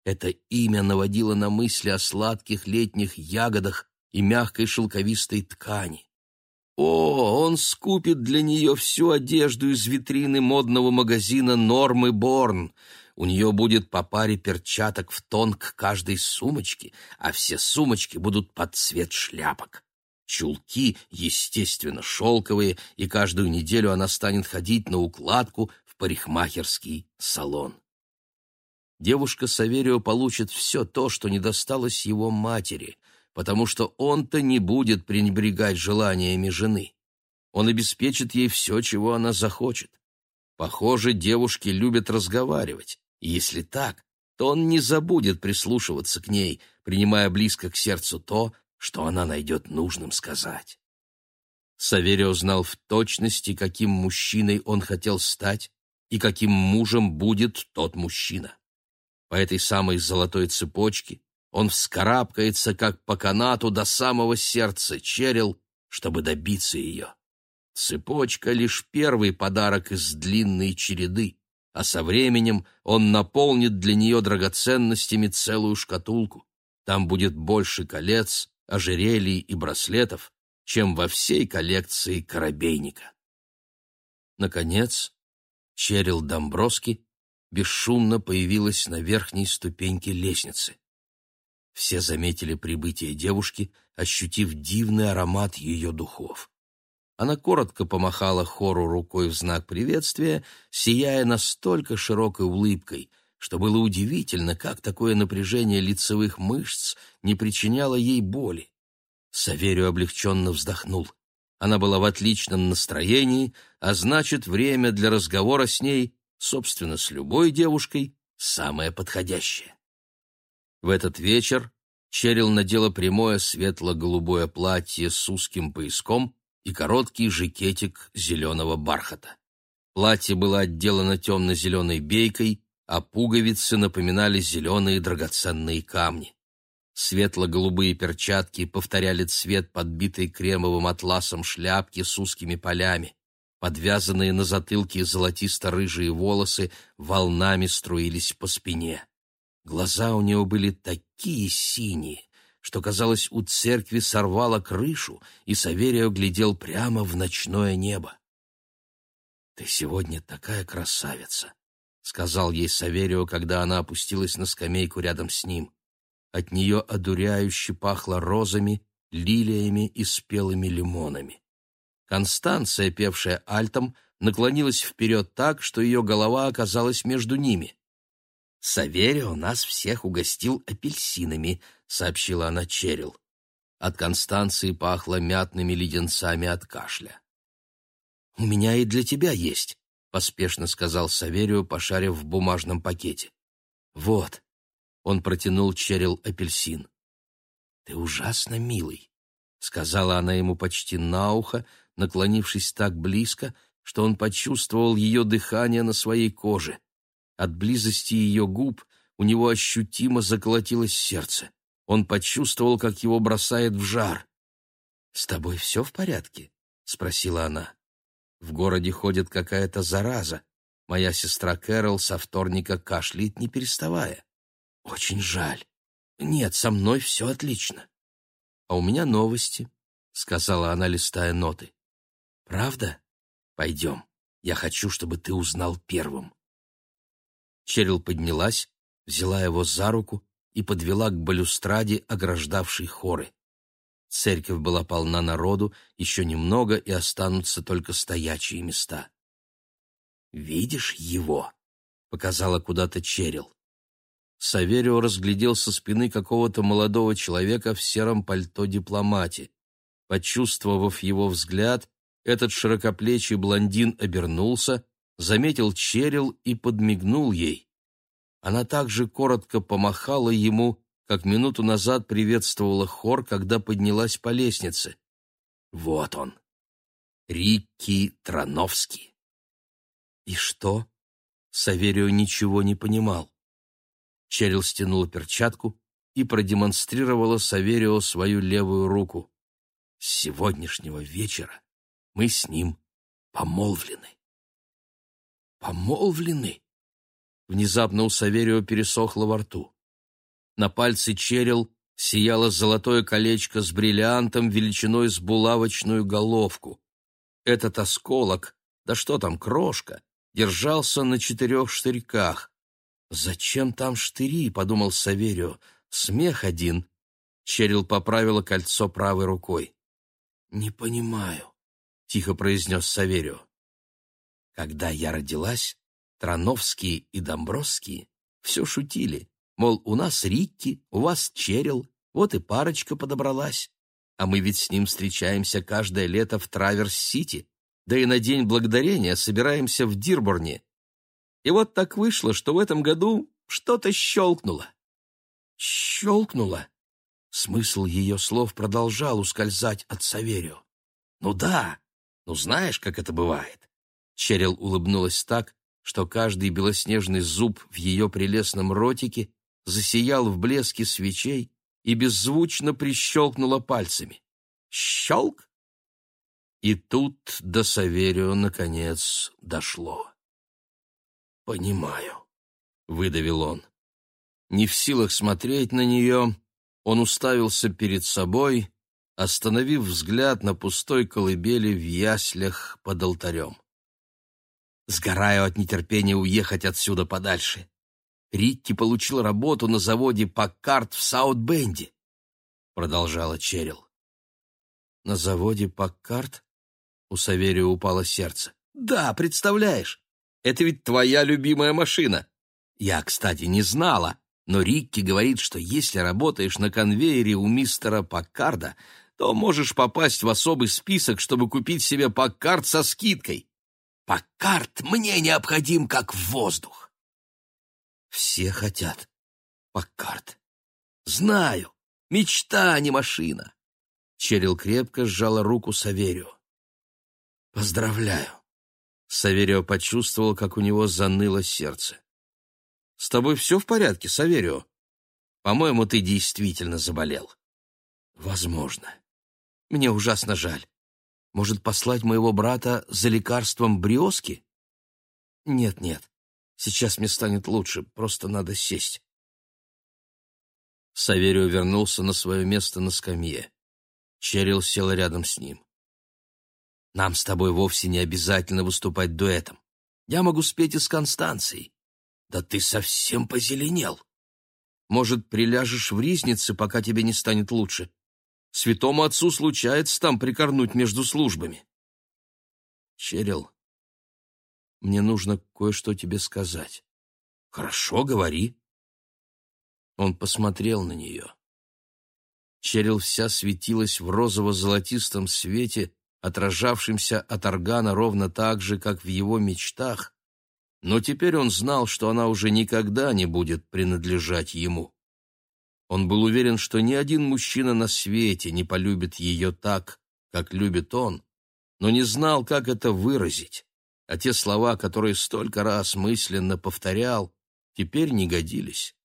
Это имя наводило на мысли о сладких летних ягодах и мягкой шелковистой ткани. О, он скупит для нее всю одежду из витрины модного магазина «Нормы Борн». У нее будет по паре перчаток в тон к каждой сумочке, а все сумочки будут под цвет шляпок. Чулки, естественно, шелковые, и каждую неделю она станет ходить на укладку в парикмахерский салон. Девушка Саверио получит все то, что не досталось его матери, потому что он-то не будет пренебрегать желаниями жены. он обеспечит ей все, чего она захочет. Похоже, девушки любят разговаривать, и если так, то он не забудет прислушиваться к ней, принимая близко к сердцу то, что она найдет нужным сказать. Саверио знал в точности, каким мужчиной он хотел стать и каким мужем будет тот мужчина. По этой самой золотой цепочке он вскарабкается, как по канату, до самого сердца Черил, чтобы добиться ее. Цепочка — лишь первый подарок из длинной череды, а со временем он наполнит для нее драгоценностями целую шкатулку. Там будет больше колец, ожерелий и браслетов, чем во всей коллекции Коробейника. Наконец, Черил Домброски бесшумно появилась на верхней ступеньке лестницы. Все заметили прибытие девушки, ощутив дивный аромат ее духов. Она коротко помахала хору рукой в знак приветствия, сияя настолько широкой улыбкой, что было удивительно, как такое напряжение лицевых мышц не причиняло ей боли. Саверию облегченно вздохнул. Она была в отличном настроении, а значит, время для разговора с ней, собственно, с любой девушкой, самое подходящее. В этот вечер Черил надела прямое светло-голубое платье с узким пояском и короткий жакетик зеленого бархата. Платье было отделано темно-зеленой бейкой, а пуговицы напоминали зеленые драгоценные камни. Светло-голубые перчатки повторяли цвет подбитой кремовым атласом шляпки с узкими полями. Подвязанные на затылке золотисто-рыжие волосы волнами струились по спине. Глаза у него были такие синие, что, казалось, у церкви сорвало крышу, и Саверио глядел прямо в ночное небо. «Ты сегодня такая красавица», — сказал ей Саверио, когда она опустилась на скамейку рядом с ним. От нее одуряюще пахло розами, лилиями и спелыми лимонами. Констанция, певшая альтом, наклонилась вперед так, что ее голова оказалась между ними. «Саверио нас всех угостил апельсинами», — сообщила она Черил. От Констанции пахло мятными леденцами от кашля. «У меня и для тебя есть», — поспешно сказал Саверио, пошарив в бумажном пакете. «Вот». Он протянул Черил апельсин. «Ты ужасно милый», — сказала она ему почти на ухо, наклонившись так близко, что он почувствовал ее дыхание на своей коже. От близости ее губ у него ощутимо заколотилось сердце. Он почувствовал, как его бросает в жар. «С тобой все в порядке?» — спросила она. «В городе ходит какая-то зараза. Моя сестра Кэрол со вторника кашляет, не переставая. Очень жаль. Нет, со мной все отлично. А у меня новости», — сказала она, листая ноты. «Правда? Пойдем. Я хочу, чтобы ты узнал первым». Черил поднялась, взяла его за руку и подвела к балюстраде, ограждавшей хоры. Церковь была полна народу, еще немного, и останутся только стоячие места. «Видишь его?» — показала куда-то Черил. Саверио разглядел со спины какого-то молодого человека в сером пальто-дипломате. Почувствовав его взгляд, этот широкоплечий блондин обернулся, заметил Черил и подмигнул ей. Она также коротко помахала ему, как минуту назад приветствовала хор, когда поднялась по лестнице. Вот он, Рикки Трановский. И что? Саверио ничего не понимал. Черил стянула перчатку и продемонстрировала Саверио свою левую руку. С сегодняшнего вечера мы с ним помолвлены. Помолвлены? Внезапно у Саверио пересохло во рту. На пальце черил сияло золотое колечко с бриллиантом величиной с булавочную головку. Этот осколок, да что там, крошка, держался на четырех штырьках. «Зачем там штыри?» — подумал Саверио. «Смех один». Черил поправила кольцо правой рукой. «Не понимаю», — тихо произнес Саверио. Когда я родилась, Трановские и Домбровские все шутили, мол, у нас Рикки, у вас Черил, вот и парочка подобралась. А мы ведь с ним встречаемся каждое лето в Траверс-Сити, да и на День Благодарения собираемся в Дирборне. И вот так вышло, что в этом году что-то щелкнуло. Щелкнуло? Смысл ее слов продолжал ускользать от Саверио. «Ну да, ну знаешь, как это бывает». Черил улыбнулась так, что каждый белоснежный зуб в ее прелестном ротике засиял в блеске свечей и беззвучно прищелкнула пальцами. Щелк! И тут до Саверио, наконец, дошло. «Понимаю», — выдавил он. Не в силах смотреть на нее, он уставился перед собой, остановив взгляд на пустой колыбели в яслях под алтарем. «Сгораю от нетерпения уехать отсюда подальше. Рикки получил работу на заводе Паккарт в Саут-Бенде», — продолжала Черил. «На заводе Паккарт?» — у Саверия упало сердце. «Да, представляешь, это ведь твоя любимая машина. Я, кстати, не знала, но Рикки говорит, что если работаешь на конвейере у мистера Паккарда, то можешь попасть в особый список, чтобы купить себе Паккард со скидкой. Паккард мне необходим как воздух. Все хотят Паккард. Знаю, мечта, а не машина. Черил крепко сжала руку Саверио. Поздравляю. Саверио почувствовал, как у него заныло сердце. С тобой все в порядке, Саверио? По-моему, ты действительно заболел. Возможно. Мне ужасно жаль. Может, послать моего брата за лекарством бриоски? Нет, нет. Сейчас мне станет лучше, просто надо сесть. Саверио вернулся на свое место на скамье. Черил сел рядом с ним. Нам с тобой вовсе не обязательно выступать дуэтом. Я могу спеть и с Констанцией. Да ты совсем позеленел. Может, приляжешь в ризнице, пока тебе не станет лучше? Святому отцу случается там прикорнуть между службами. Черил, мне нужно кое-что тебе сказать. Хорошо, говори. Он посмотрел на нее. Черил вся светилась в розово-золотистом свете, отражавшемся от органа ровно так же, как в его мечтах, но теперь он знал, что она уже никогда не будет принадлежать ему. Он был уверен, что ни один мужчина на свете не полюбит ее так, как любит он, но не знал, как это выразить, а те слова, которые столько раз мысленно повторял, теперь не годились.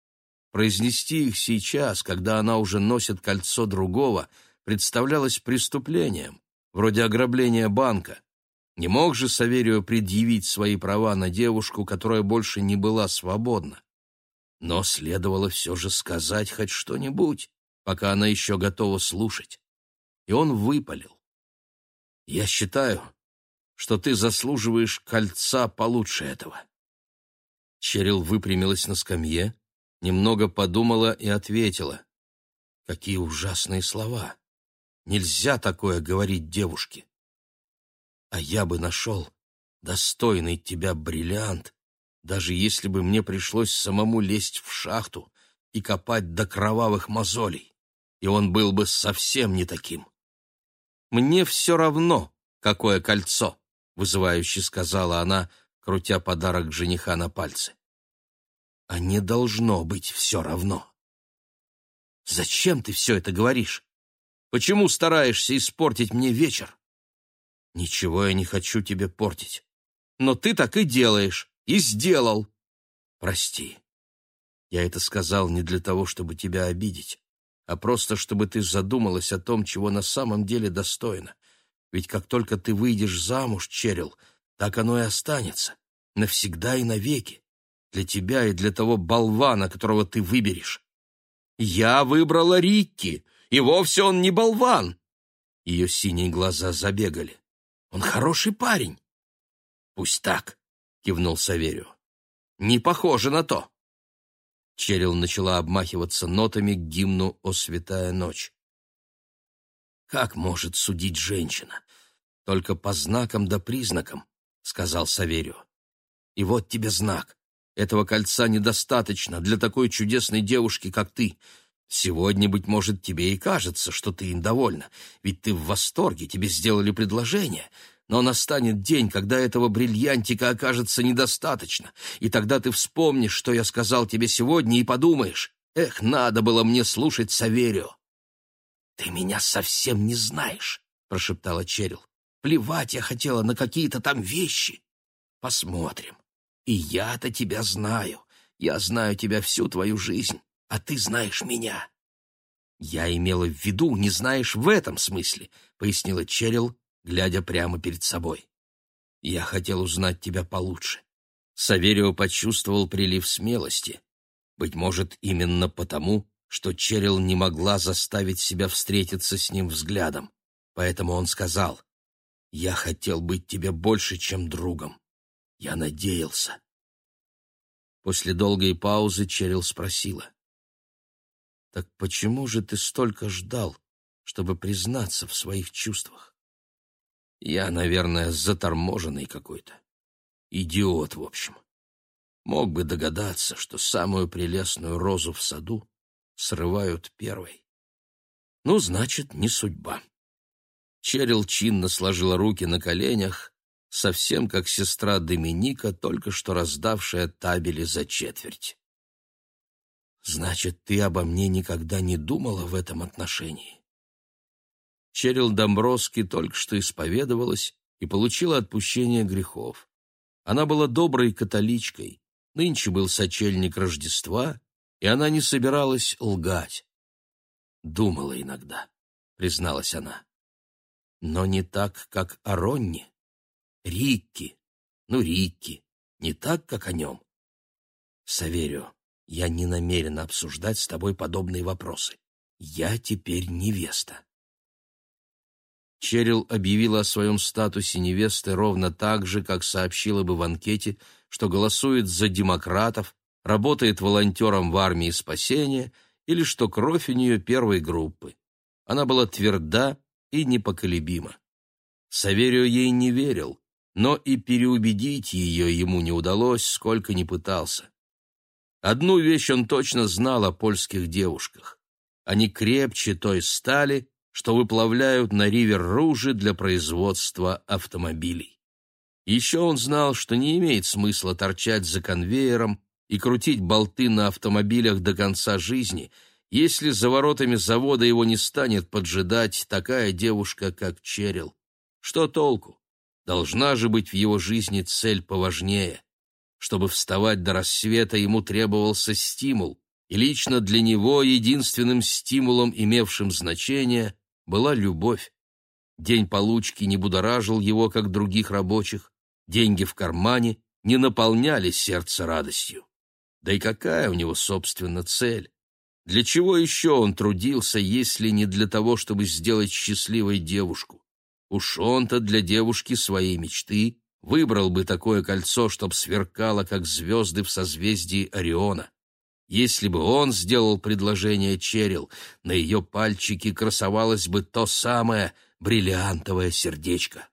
Произнести их сейчас, когда она уже носит кольцо другого, представлялось преступлением, вроде ограбления банка. Не мог же Саверио предъявить свои права на девушку, которая больше не была свободна. Но следовало все же сказать хоть что-нибудь, пока она еще готова слушать. И он выпалил. «Я считаю, что ты заслуживаешь кольца получше этого». Черил выпрямилась на скамье, немного подумала и ответила. «Какие ужасные слова! Нельзя такое говорить девушке!» а я бы нашел достойный тебя бриллиант, даже если бы мне пришлось самому лезть в шахту и копать до кровавых мозолей, и он был бы совсем не таким. «Мне все равно, какое кольцо», — вызывающе сказала она, крутя подарок жениха на пальце. «А не должно быть все равно». «Зачем ты все это говоришь? Почему стараешься испортить мне вечер?» Ничего я не хочу тебе портить. Но ты так и делаешь. И сделал. Прости. Я это сказал не для того, чтобы тебя обидеть, а просто чтобы ты задумалась о том, чего на самом деле достойно. Ведь как только ты выйдешь замуж, Черил, так оно и останется. Навсегда и навеки. Для тебя и для того болвана, которого ты выберешь. Я выбрала Рикки, и вовсе он не болван. Ее синие глаза забегали. Он хороший парень. Пусть так, кивнул Саверию. Не похоже на то. Черил начала обмахиваться нотами к гимну «О святая ночь». «Как может судить женщина? Только по знакам да признакам», — сказал Саверио. «И вот тебе знак. Этого кольца недостаточно для такой чудесной девушки, как ты. Сегодня, быть может, тебе и кажется, что ты им довольна, ведь ты в восторге, тебе сделали предложение, но настанет день, когда этого бриллиантика окажется недостаточно, и тогда ты вспомнишь, что я сказал тебе сегодня, и подумаешь, эх, надо было мне слушать Саверио. «Ты меня совсем не знаешь», — прошептала Черил. «Плевать я хотела на какие-то там вещи. Посмотрим. И я-то тебя знаю. Я знаю тебя всю твою жизнь, а ты знаешь меня». «Я имела в виду, не знаешь в этом смысле», — пояснила Черил, глядя прямо перед собой. «Я хотел узнать тебя получше». Саверио почувствовал прилив смелости. Быть может, именно потому, что Черил не могла заставить себя встретиться с ним взглядом. Поэтому он сказал, «Я хотел быть тебе больше, чем другом. Я надеялся». После долгой паузы Черил спросила, «Так почему же ты столько ждал, чтобы признаться в своих чувствах?» «Я, наверное, заторможенный какой-то. Идиот, в общем. Мог бы догадаться, что самую прелестную розу в саду срывают первой. Ну, значит, не судьба. Черил чинно сложила руки на коленях, совсем как сестра Доминика, только что раздавшая табели за четверть. «Значит, ты обо мне никогда не думала в этом отношении?» Черил Домбровский только что исповедовалась и получила отпущение грехов. Она была доброй католичкой, нынче был сочельник Рождества, и она не собиралась лгать. «Думала иногда», — призналась она. «Но не так, как о Ронне. Рикки, ну, Рикки, не так, как о нем. Саверио, я не намерена обсуждать с тобой подобные вопросы. Я теперь невеста». Черил объявила о своем статусе невесты ровно так же, как сообщила бы в анкете, что голосует за демократов, работает волонтером в армии спасения или что кровь у нее первой группы. Она была тверда и непоколебима. Саверио ей не верил, но и переубедить ее ему не удалось, сколько ни пытался. Одну вещь он точно знал о польских девушках. Они крепче той стали, что выплавляют на Ривер-Руже для производства автомобилей. Еще он знал, что не имеет смысла торчать за конвейером и крутить болты на автомобилях до конца жизни, если за воротами завода его не станет поджидать такая девушка, как Черил. Что толку? Должна же быть в его жизни цель поважнее. Чтобы вставать до рассвета, ему требовался стимул, и лично для него единственным стимулом, имевшим значение, была любовь. День получки не будоражил его, как других рабочих, деньги в кармане не наполняли сердце радостью. Да и какая у него, собственно, цель? Для чего еще он трудился, если не для того, чтобы сделать счастливой девушку? Уж он-то для девушки своей мечты выбрал бы такое кольцо, чтоб сверкало, как звезды в созвездии Ориона. Если бы он сделал предложение Черил, на ее пальчике красовалось бы то самое бриллиантовое сердечко.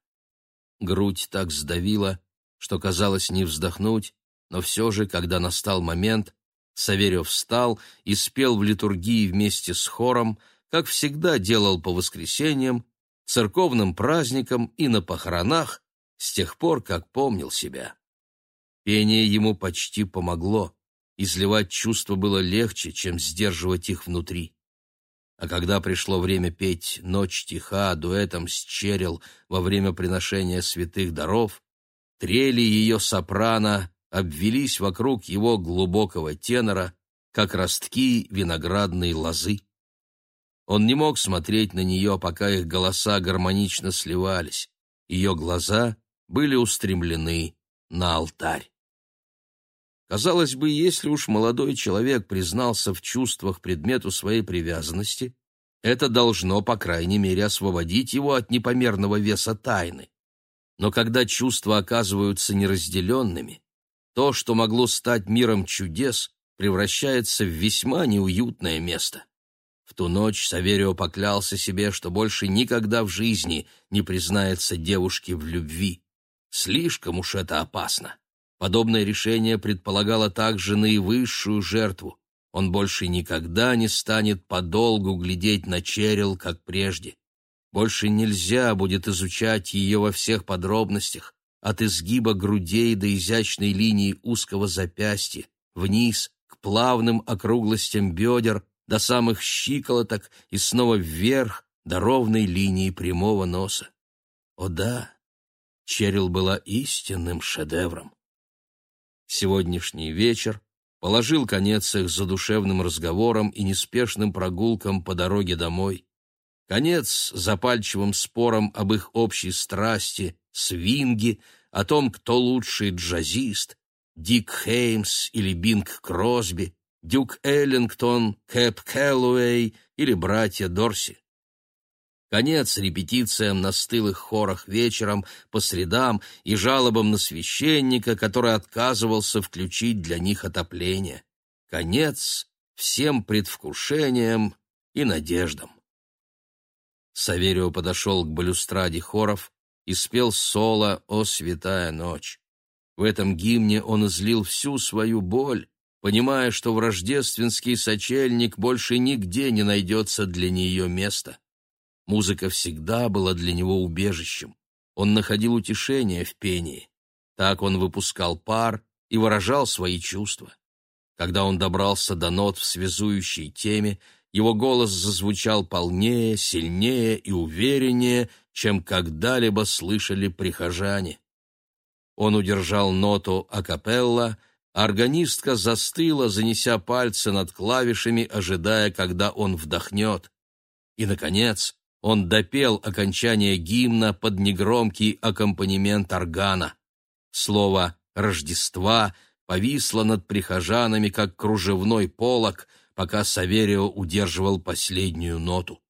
Грудь так сдавила, что казалось не вздохнуть, но все же, когда настал момент, Саверев встал и спел в литургии вместе с хором, как всегда делал по воскресеньям, церковным праздникам и на похоронах, с тех пор, как помнил себя. Пение ему почти помогло, изливать чувства было легче, чем сдерживать их внутри. А когда пришло время петь «Ночь тиха» дуэтом с Черил во время приношения святых даров, трели ее сопрано обвелись вокруг его глубокого тенора, как ростки виноградной лозы. Он не мог смотреть на нее, пока их голоса гармонично сливались. Ее глаза были устремлены на алтарь. Казалось бы, если уж молодой человек признался в чувствах предмету своей привязанности, это должно, по крайней мере, освободить его от непомерного веса тайны. Но когда чувства оказываются неразделенными, то, что могло стать миром чудес, превращается в весьма неуютное место. В ту ночь Саверио поклялся себе, что больше никогда в жизни не признается девушке в любви. Слишком уж это опасно. Подобное решение предполагало также наивысшую жертву, Он больше никогда не станет подолгу глядеть на Черил, как прежде. Больше нельзя будет изучать ее во всех подробностях, от изгиба грудей до изящной линии узкого запястья, вниз, к плавным округлостям бедер, до самых щиколоток и снова вверх, до ровной линии прямого носа. О да, Черил была истинным шедевром. Сегодняшний вечер положил конец их задушевным разговорам и неспешным прогулкам по дороге домой. Конец запальчивым спорам об их общей страсти, свинге, о том, кто лучший джазист, Дик Хеймс или Бинг Кросби, Дюк Эллингтон, Кэп Кэллоуэй или братья Дорси. Конец репетициям на стылых хорах вечером, по средам и жалобам на священника, который отказывался включить для них отопление. Конец всем предвкушениям и надеждам. Саверио подошел к балюстраде хоров и спел соло «О святая ночь». В этом гимне он излил всю свою боль, понимая, что в рождественский сочельник больше нигде не найдется для нее места. Музыка всегда была для него убежищем. Он находил утешение в пении. Так он выпускал пар и выражал свои чувства. Когда он добрался до нот в связующей теме, его голос зазвучал полнее, сильнее и увереннее, чем когда-либо слышали прихожане. Он удержал ноту акапелла, а органистка застыла, занеся пальцы над клавишами, ожидая, когда он вдохнет. И, наконец, он допел окончание гимна под негромкий аккомпанемент органа. Слово «Рождества» повисло над прихожанами, как кружевной полог, пока Саверио удерживал последнюю ноту.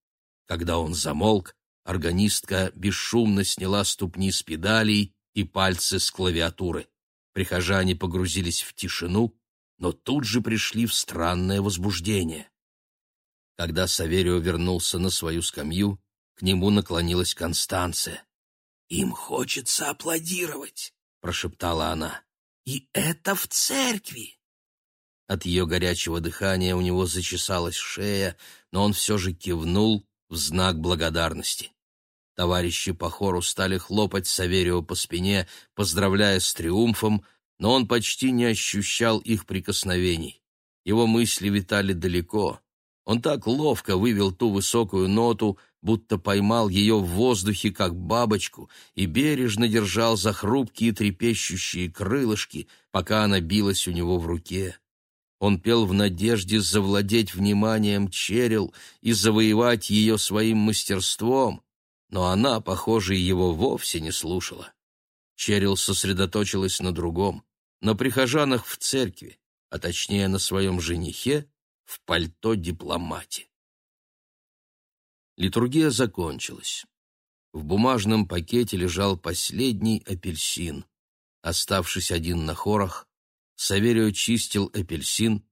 Когда он замолк, органистка бесшумно сняла ступни с педалей и пальцы с клавиатуры. Прихожане погрузились в тишину, но тут же пришли в странное возбуждение. Когда Саверио вернулся на свою скамью, к нему наклонилась Констанция. «Им хочется аплодировать», — прошептала она. «И это в церкви!» От ее горячего дыхания у него зачесалась шея, но он все же кивнул в знак благодарности. Товарищи по хору стали хлопать Саверио по спине, поздравляя с триумфом, но он почти не ощущал их прикосновений. Его мысли витали далеко. Он так ловко вывел ту высокую ноту, будто поймал ее в воздухе, как бабочку, и бережно держал за хрупкие трепещущие крылышки, пока она билась у него в руке. Он пел в надежде завладеть вниманием Черил и завоевать ее своим мастерством, но она, похоже, его вовсе не слушала. Черил сосредоточилась на другом, на прихожанах в церкви, а точнее на своем женихе в пальто дипломате. Литургия закончилась. В бумажном пакете лежал последний апельсин. Оставшись один на хорах, Саверио чистил апельсин,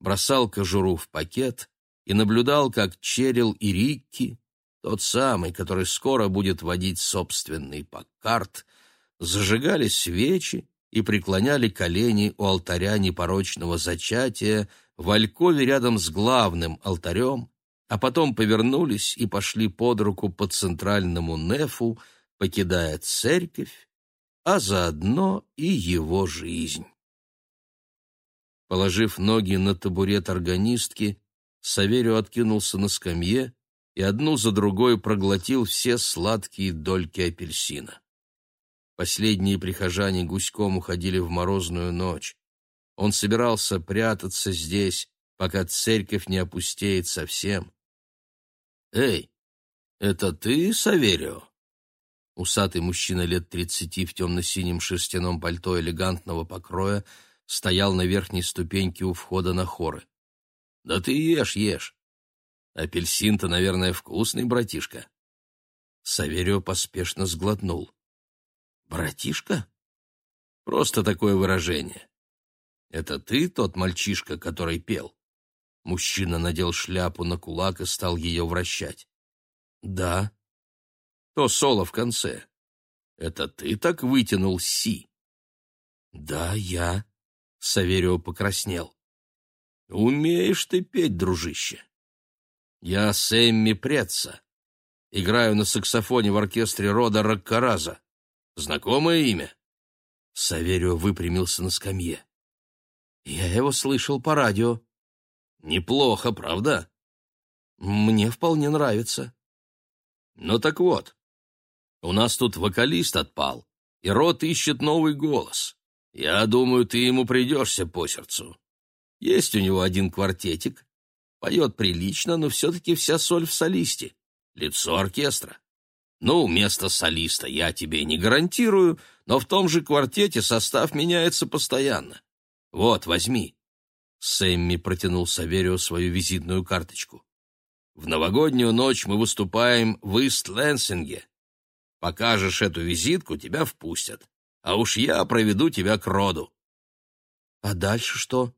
бросал кожуру в пакет и наблюдал, как Черил и Рикки, тот самый, который скоро будет водить собственный паккарт, зажигали свечи и преклоняли колени у алтаря непорочного зачатия в алькове рядом с главным алтарем, а потом повернулись и пошли под руку по центральному нефу, покидая церковь, а заодно и его жизнь. Положив ноги на табурет органистки, Саверио откинулся на скамье и одну за другой проглотил все сладкие дольки апельсина. Последние прихожане гуськом уходили в морозную ночь. Он собирался прятаться здесь, пока церковь не опустеет совсем. «Эй, это ты, Саверио?» Усатый мужчина лет тридцати в темно-синем шерстяном пальто элегантного покроя стоял на верхней ступеньке у входа на хоры. «Да ты ешь, ешь. Апельсин-то, наверное, вкусный, братишка». Саверио поспешно сглотнул. «Братишка?» «Просто такое выражение. Это ты тот мальчишка, который пел?» Мужчина надел шляпу на кулак и стал ее вращать. «Да». «То соло в конце. Это ты так вытянул си?» «Да, я». Саверио покраснел. Умеешь ты петь, дружище. Я Сэмми Претца. Играю на саксофоне в оркестре рода Раккараза. Знакомое имя?» Саверио выпрямился на скамье. «Я его слышал по радио». «Неплохо, правда?» «Мне вполне нравится». «Ну так вот, у нас тут вокалист отпал, и род ищет новый голос. Я думаю, ты ему придешься по сердцу. Есть у него один квартетик, поет прилично, но все-таки вся соль в солисте, лицо оркестра. Ну, место солиста я тебе не гарантирую, но в том же квартете состав меняется постоянно. Вот, возьми. Сэмми протянул Саверио свою визитную карточку. В новогоднюю ночь мы выступаем в Ист-Лэнсинге. Покажешь эту визитку, тебя впустят. А уж я проведу тебя к роду. А дальше что?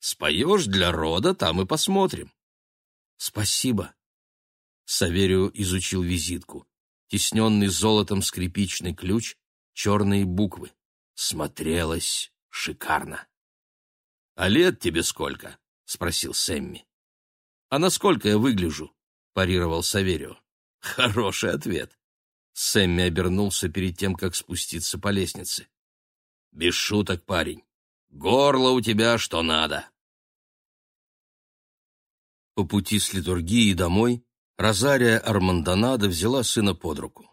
Споешь для рода, там и посмотрим. Спасибо. Саверио изучил визитку. Тисненный золотом скрипичный ключ, черные буквы. Смотрелось шикарно. — А лет тебе сколько? — спросил Сэмми. — А насколько я выгляжу? — парировал Саверио. — Хороший ответ. Сэмми обернулся перед тем, как спуститься по лестнице. — Без шуток, парень. Горло у тебя что надо. По пути с литургии домой Розария Армандонада взяла сына под руку.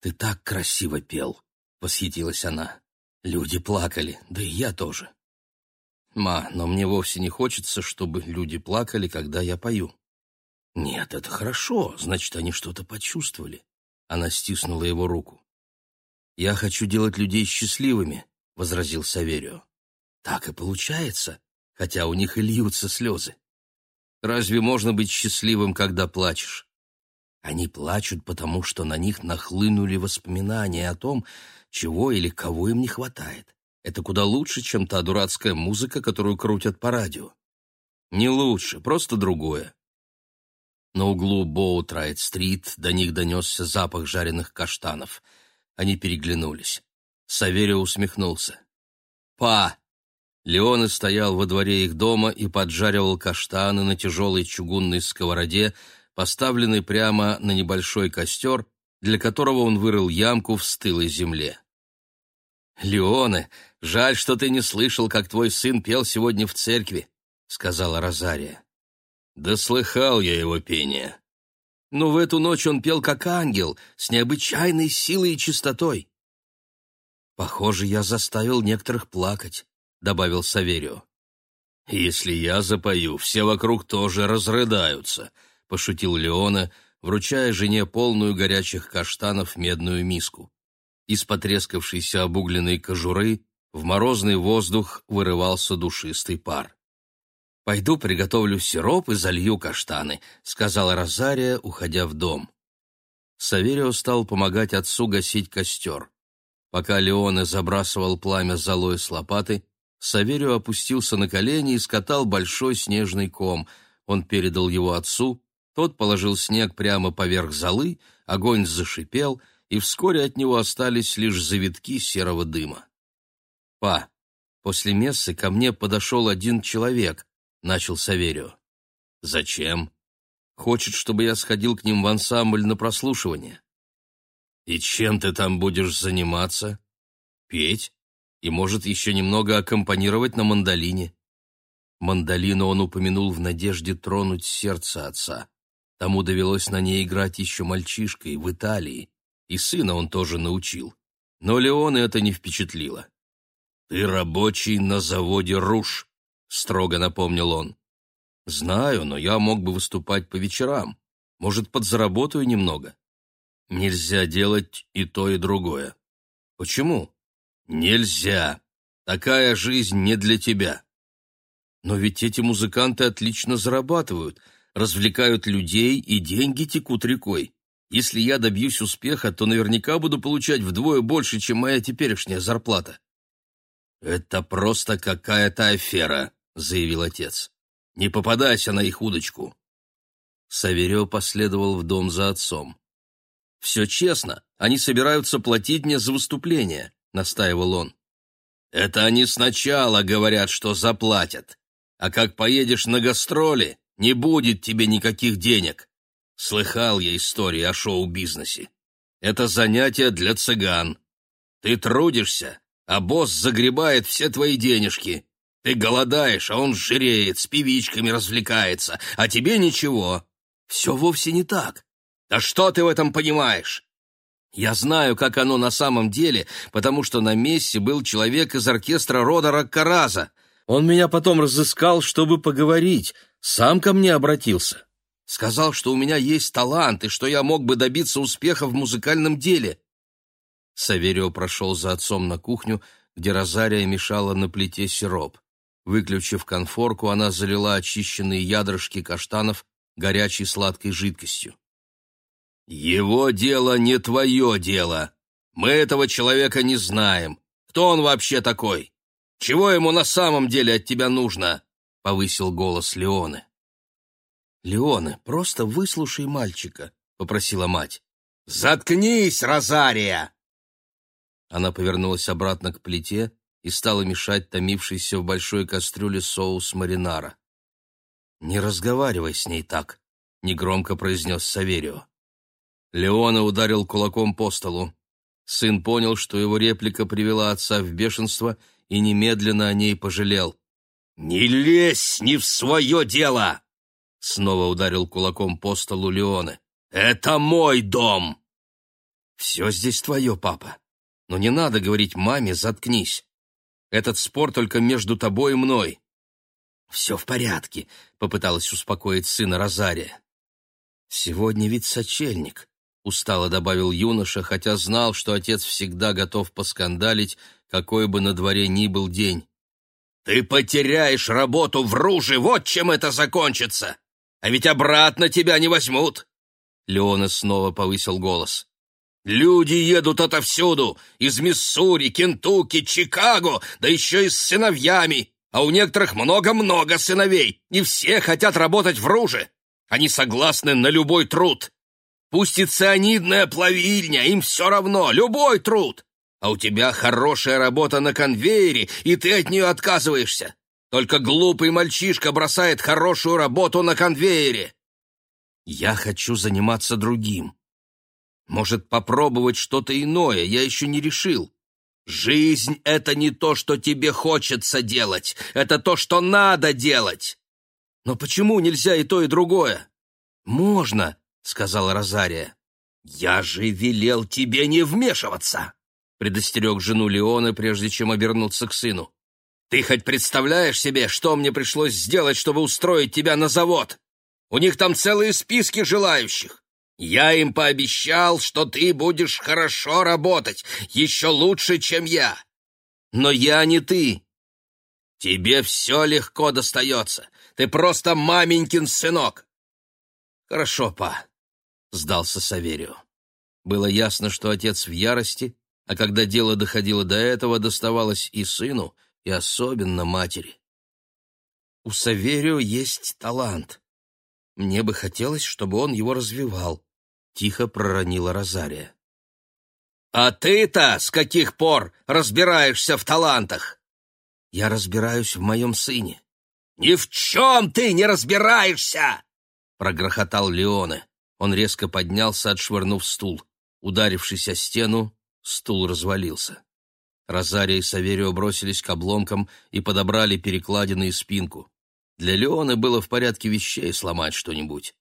«Ты так красиво пел!» — восхитилась она. Люди плакали, да и я тоже. «Ма, но мне вовсе не хочется, чтобы люди плакали, когда я пою». «Нет, это хорошо, значит, они что-то почувствовали». Она стиснула его руку. «Я хочу делать людей счастливыми», — возразил Саверио. «Так и получается, хотя у них и льются слезы. Разве можно быть счастливым, когда плачешь? Они плачут, потому что на них нахлынули воспоминания о том, чего или кого им не хватает. Это куда лучше, чем та дурацкая музыка, которую крутят по радио. Не лучше, просто другое. На углу Боутрайт-стрит до них донесся запах жареных каштанов. Они переглянулись. Саверио усмехнулся. «Па, Леоне стоял во дворе их дома и поджаривал каштаны на тяжелой чугунной сковороде, поставленной прямо на небольшой костер, для которого он вырыл ямку в стылой земле. «Леоне, жаль, что ты не слышал, как твой сын пел сегодня в церкви», — сказала Розария. «Да слыхал я его пение. Но в эту ночь он пел как ангел, с необычайной силой и чистотой. Похоже, я заставил некоторых плакать добавил Саверио. «Если я запою, все вокруг тоже разрыдаются», — пошутил Леона, вручая жене полную горячих каштанов медную миску. Из потрескавшейся обугленной кожуры в морозный воздух вырывался душистый пар. «Пойду приготовлю сироп и залью каштаны», — сказала Розария, уходя в дом. Саверио стал помогать отцу гасить костер. Пока Леоне забрасывал пламя золой с лопаты, Саверио опустился на колени и скатал большой снежный ком. Он передал его отцу, тот положил снег прямо поверх золы, огонь зашипел, и вскоре от него остались лишь завитки серого дыма. «Па, после мессы ко мне подошел один человек», — начал Саверио. «Зачем?» «Хочет, чтобы я сходил к ним в ансамбль на прослушивание». «И чем ты там будешь заниматься?» «Петь и может еще немного аккомпанировать на мандолине. Мандолину он упомянул в надежде тронуть сердце отца. Тому довелось на ней играть еще мальчишкой в Италии, и сына он тоже научил. Но Леона это не впечатлило. «Ты рабочий на заводе «Руш», — строго напомнил он. «Знаю, но я мог бы выступать по вечерам. Может, подзаработаю немного?» «Нельзя делать и то, и другое». «Почему?» Нельзя. Такая жизнь не для тебя. Но ведь эти музыканты отлично зарабатывают, развлекают людей, и деньги текут рекой. Если я добьюсь успеха, то наверняка буду получать вдвое больше, чем моя теперешняя зарплата. Это просто какая-то афера, заявил отец. Не попадайся на их удочку. Саверио последовал в дом за отцом. Все честно, они собираются платить мне за выступление настаивал он. «Это они сначала говорят, что заплатят, А как поедешь на гастроли, не будет тебе никаких денег. Слыхал я истории о шоу-бизнесе. Это занятие для цыган. Ты трудишься, а босс загребает все твои денежки. Ты голодаешь, а он жиреет, с певичками развлекается, а тебе ничего. Все вовсе не так. Да что ты в этом понимаешь? Я знаю, как оно на самом деле, потому что на месте был человек из оркестра рода Раккараза. Он меня потом разыскал, чтобы поговорить, сам ко мне обратился. Сказал, что у меня есть талант и что я мог бы добиться успеха в музыкальном деле. Саверио прошел за отцом на кухню, где Розария мешала на плите сироп. Выключив конфорку, она залила очищенные ядрышки каштанов горячей сладкой жидкостью. «Его дело не твое дело. Мы этого человека не знаем. Кто он вообще такой? Чего ему на самом деле от тебя нужно?» — повысил голос Леоны. «Леоне, просто выслушай мальчика», — попросила мать. «Заткнись, Розария!» Она повернулась обратно к плите и стала мешать томившийся в большой кастрюле соус маринара. «Не разговаривай с ней так», — негромко произнес Саверио. Леона ударил кулаком по столу. Сын понял, что его реплика привела отца в бешенство и немедленно о ней пожалел. «Не лезь не в свое дело!» Снова ударил кулаком по столу Леоне. «Это мой дом!» «Все здесь твое, папа. Но не надо говорить маме, заткнись. Этот спор только между тобой и мной». «Все в порядке», — попыталась успокоить сына Розария. «Сегодня ведь сочельник», — устало добавил юноша, хотя знал, что отец всегда готов поскандалить, какой бы на дворе ни был день. «Ты потеряешь работу в Руже, вот чем это закончится!» А ведь обратно тебя не возьмут!» Леона снова повысил голос. «Люди едут отовсюду, из Миссури, Кентукки, Чикаго, да еще и с сыновьями, а у некоторых много-много сыновей, и все хотят работать в Руже. Они согласны на любой труд. Пусть и цианидная плавильня, им все равно, любой труд. А у тебя хорошая работа на конвейере, и ты от нее отказываешься. Только глупый мальчишка бросает хорошую работу на конвейере. Я хочу заниматься другим. Может, попробовать что-то иное, я еще не решил. Жизнь — это не то, что тебе хочется делать, это то, что надо делать. Но почему нельзя и то, и другое? Можно, — сказала Розария. Я же велел тебе не вмешиваться, — предостерег жену Леона, прежде чем обернуться к сыну. Ты хоть представляешь себе, что мне пришлось сделать, чтобы устроить тебя на завод? У них там целые списки желающих. Я им пообещал, что ты будешь хорошо работать, еще лучше, чем я. Но я не ты. Тебе все легко достается. Ты просто маменькин сынок. Хорошо, па, — сдался Саверио. Было ясно, что отец в ярости, а когда дело доходило до этого, доставалось и сыну, и особенно матери. У Саверио есть талант. Мне бы хотелось, чтобы он его развивал, — тихо проронила Розария. «А ты-то с каких пор разбираешься в талантах?» «Я разбираюсь в моем сыне». «Ни в чем ты не разбираешься!» — прогрохотал Леоне. Он резко поднялся, отшвырнув стул. Ударившись о стену, стул развалился. Розария и Саверио бросились к обломкам и подобрали перекладины и спинку. Для Леоны было в порядке вещей сломать что-нибудь.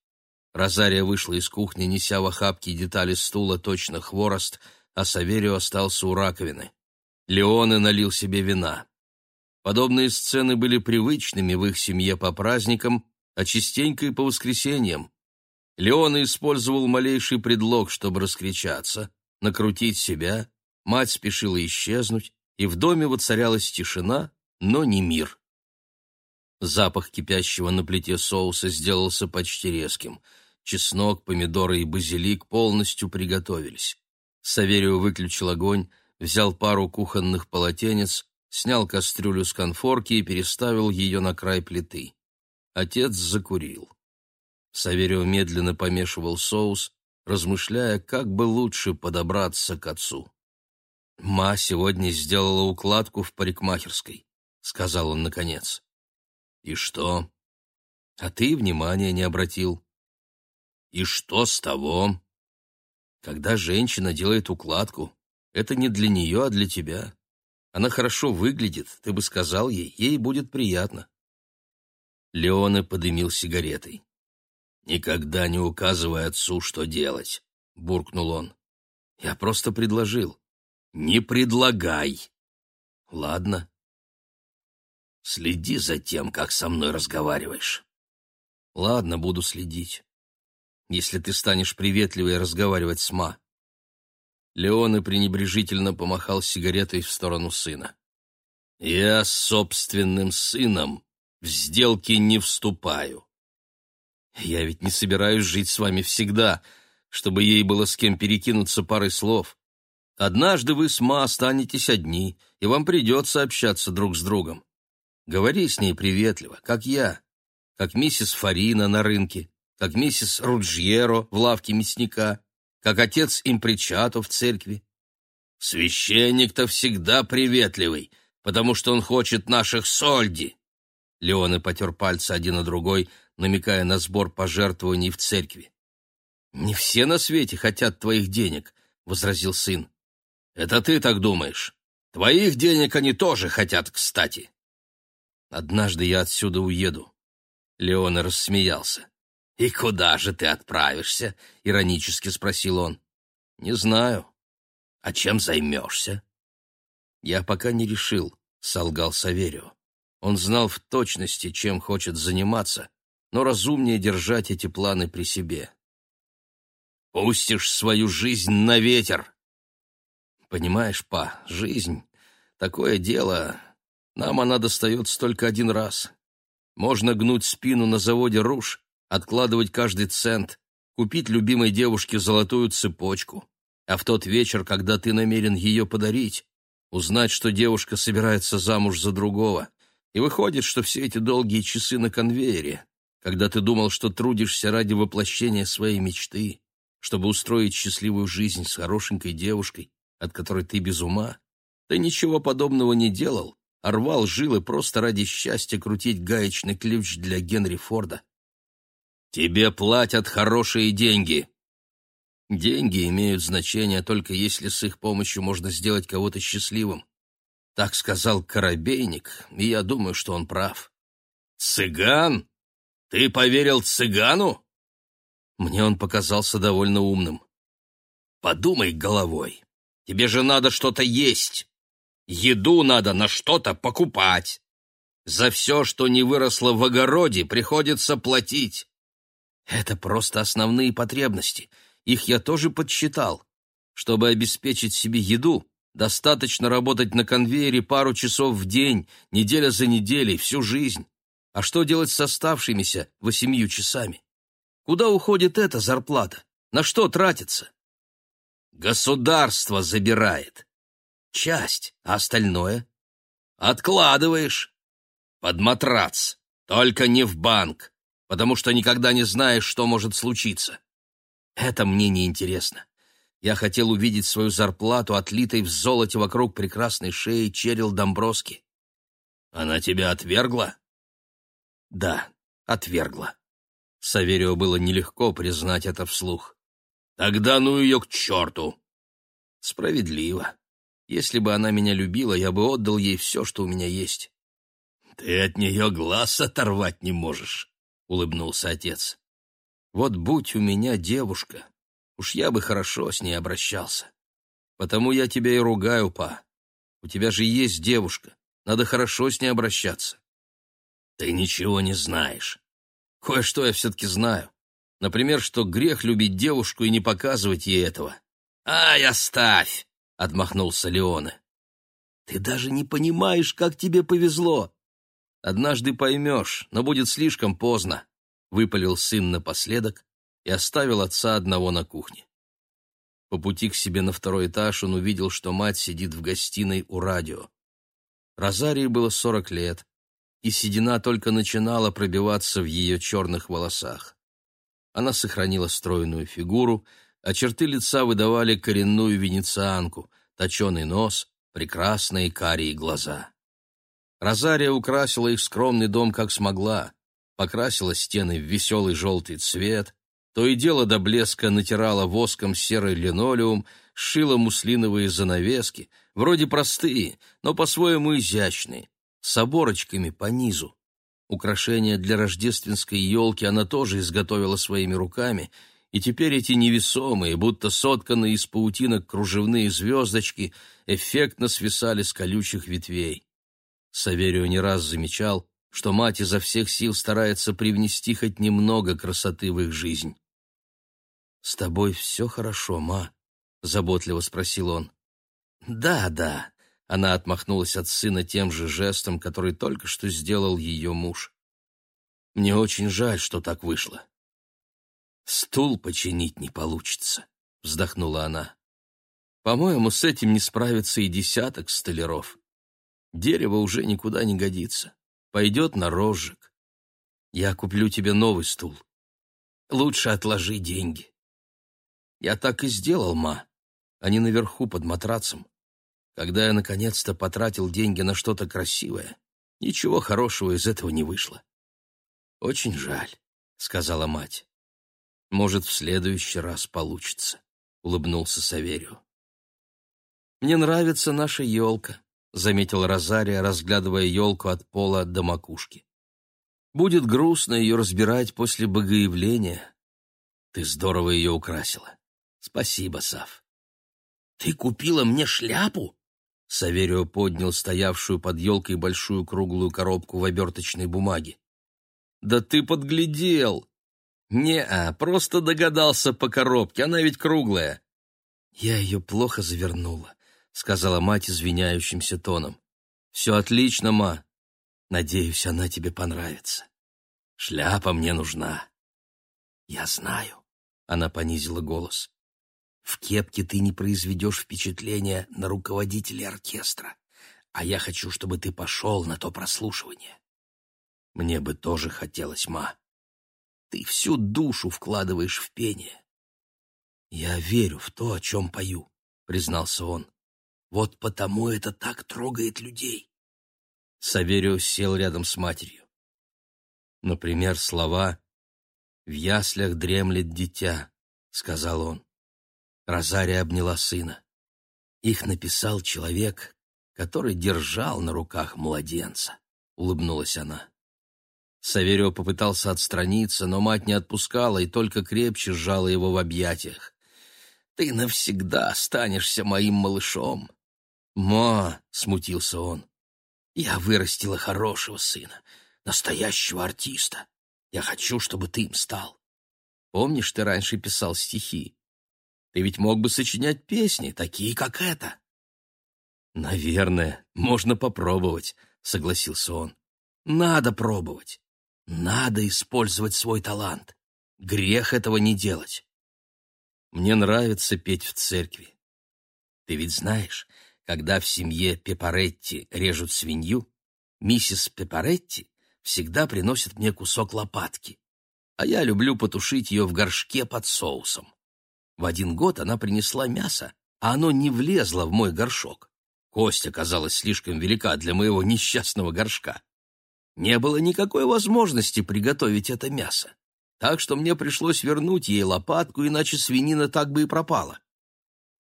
Розария вышла из кухни, неся в охапке детали стула точно хворост, а Саверио остался у раковины. Леоне налил себе вина. Подобные сцены были привычными в их семье по праздникам, а частенько и по воскресеньям. Леоне использовал малейший предлог, чтобы раскричаться, накрутить себя Мать спешила исчезнуть, и в доме воцарялась тишина, но не мир. Запах кипящего на плите соуса сделался почти резким. Чеснок, помидоры и базилик полностью приготовились. Саверио выключил огонь, взял пару кухонных полотенец, снял кастрюлю с конфорки и переставил ее на край плиты. Отец закурил. Саверио медленно помешивал соус, размышляя, как бы лучше подобраться к отцу. «Ма сегодня сделала укладку в парикмахерской», — сказал он наконец. И что? А ты внимания не обратил. И что с того? Когда женщина делает укладку, это не для нее, а для тебя. Она хорошо выглядит, ты бы сказал ей, ей будет приятно. Леоне подымил сигаретой. «Никогда не указывай отцу, что делать», — буркнул он. «Я просто предложил». «Не предлагай». «Ладно». «Следи за тем, как со мной разговариваешь». «Ладно, буду следить. Если ты станешь приветливее разговаривать с Ма». Леоне пренебрежительно помахал сигаретой в сторону сына. «Я с собственным сыном в сделки не вступаю». «Я ведь не собираюсь жить с вами всегда, чтобы ей было с кем перекинуться парой слов. Однажды вы с Ма останетесь одни, и вам придется общаться друг с другом. Говори с ней приветливо, как я, как миссис Фарина на рынке, как миссис Руджьеро в лавке мясника, как отец импричато в церкви. Священник-то всегда приветливый, потому что он хочет наших сольди. Леоне потер пальцы один на другой, намекая на сбор пожертвований в церкви. «Не все на свете хотят твоих денег», — возразил сын. «Это ты так думаешь. Твоих денег они тоже хотят, кстати». «Однажды я отсюда уеду». Леоне рассмеялся. «И куда же ты отправишься?» — иронически спросил он. «Не знаю». «А чем займешься?» «Я пока не решил», — солгал Саверио. Он знал в точности, чем хочет заниматься, но разумнее держать эти планы при себе. «Пустишь свою жизнь на ветер!» «Понимаешь, па, жизнь — такое дело, нам она достается только один раз. Можно гнуть спину на заводе «Руж», откладывать каждый цент, купить любимой девушке золотую цепочку, а в тот вечер, когда ты намерен ее подарить, узнать, что девушка собирается замуж за другого. И выходит, что все эти долгие часы на конвейере, когда ты думал, что трудишься ради воплощения своей мечты, чтобы устроить счастливую жизнь с хорошенькой девушкой, от которой ты без ума, ты ничего подобного не делал, а рвал жилы просто ради счастья крутить гаечный ключ для Генри Форда. Тебе платят хорошие деньги. Деньги имеют значение только если с их помощью можно сделать кого-то счастливым. Так сказал Коробейник, и я думаю, что он прав. Цыган? Ты поверил цыгану? Мне он показался довольно умным. Подумай головой. Тебе же надо что-то есть. Еду надо на что-то покупать. За все, что не выросло в огороде, приходится платить. Это просто основные потребности. Их я тоже подсчитал. Чтобы обеспечить себе еду, достаточно работать на конвейере пару часов в день, неделя за неделей, всю жизнь. А что делать с оставшимися восемью часами? Куда уходит эта зарплата? На что тратится? Государство забирает. Часть, а остальное? Откладываешь. Под матрац. Только не в банк потому что никогда не знаешь, что может случиться. Это мне не интересно. Я хотел увидеть свою зарплату, отлитой в золоте вокруг прекрасной шеи Черил Домброски. Она тебя отвергла? Да, отвергла. Саверио было нелегко признать это вслух. Тогда ну ее к черту. Справедливо. Если бы она меня любила, я бы отдал ей все, что у меня есть. Ты от нее глаз оторвать не можешь улыбнулся отец. Вот будь у меня девушка, уж я бы хорошо с ней обращался. Потому я тебя и ругаю, па. У тебя же есть девушка, надо хорошо с ней обращаться. Ты ничего не знаешь. Кое-что я все-таки знаю. Например, что грех любить девушку и не показывать ей этого. «Ай, оставь!» — отмахнулся Леоне. «Ты даже не понимаешь, как тебе повезло. Однажды поймешь, но будет слишком поздно», — выпалил сын напоследок и оставил отца одного на кухне. По пути к себе на второй этаж он увидел, что мать сидит в гостиной у радио. Розарии было сорок лет, и седина только начинала пробиваться в ее черных волосах. Она сохранила стройную фигуру, а черты лица выдавали коренную венецианку, точеный нос, прекрасные карие глаза. Розария украсила их скромный дом как смогла, покрасила стены в веселый желтый цвет, то и дело до блеска натирала воском серый линолеум, шила муслиновые занавески, вроде простые, но по-своему изящные, с оборочками по низу. Украшения для рождественской елки она тоже изготовила своими руками, и теперь эти невесомые, будто сотканные из паутинок кружевные звездочки эффектно свисали с колючих ветвей. Саверио не раз замечал, что мать изо всех сил старается привнести хоть немного красоты в их жизнь. «С тобой все хорошо, ма?» — заботливо спросил он. «Да, да», — она отмахнулась от сына тем же жестом, который только что сделал ее муж. «Мне очень жаль, что так вышло». «Стул починить не получится», — вздохнула она. «По-моему, с этим не справится и десяток столяров». Дерево уже никуда не годится. Пойдет на розжиг. Я куплю тебе новый стул. Лучше отложи деньги. Я так и сделал, ма. Они наверху под матрацем. Когда я наконец-то потратил деньги на что-то красивое, ничего хорошего из этого не вышло. Очень жаль, сказала мать. Может, в следующий раз получится, улыбнулся Саверию. Мне нравится наша елка, — заметил Розария, разглядывая елку от пола до макушки. «Будет грустно ее разбирать после богоявления. Ты здорово ее украсила. Спасибо, Сав». «Ты купила мне шляпу?» Саверио поднял стоявшую под елкой большую круглую коробку в оберточной бумаге. «Да ты подглядел!» «Не-а, просто догадался по коробке, она ведь круглая». Я ее плохо завернула. — сказала мать извиняющимся тоном. «Все отлично, ма. Надеюсь, она тебе понравится. Шляпа мне нужна». «Я знаю», — она понизила голос. «В кепке ты не произведешь впечатления на руководителя оркестра, а я хочу, чтобы ты пошел на то прослушивание». «Мне бы тоже хотелось, ма. Ты всю душу вкладываешь в пение». «Я верю в то, о чем пою», — признался он. Вот потому это так трогает людей. Савериус сел рядом с матерью. Например, слова «В яслях дремлет дитя», — сказал он. Розария обняла сына. Их написал человек, который держал на руках младенца, — улыбнулась она. Саверио попытался отстраниться, но мать не отпускала и только крепче сжала его в объятиях. «Ты навсегда останешься моим малышом. «Ма!» — смутился он. «Я вырастила хорошего сына, настоящего артиста. Я хочу, чтобы ты им стал. Помнишь, ты раньше писал стихи? Ты ведь мог бы сочинять песни, такие, как эта». «Наверное, можно попробовать», — согласился он. «Надо пробовать. Надо использовать свой талант. Грех этого не делать. Мне нравится петь в церкви. Ты ведь знаешь, когда в семье Пепаретти режут свинью, миссис Пепаретти всегда приносит мне кусок лопатки, а я люблю потушить ее в горшке под соусом. В один год она принесла мясо, а оно не влезло в мой горшок. Кость оказалась слишком велика для моего несчастного горшка. Не было никакой возможности приготовить это мясо, так что мне пришлось вернуть ей лопатку, иначе свинина так бы и пропала.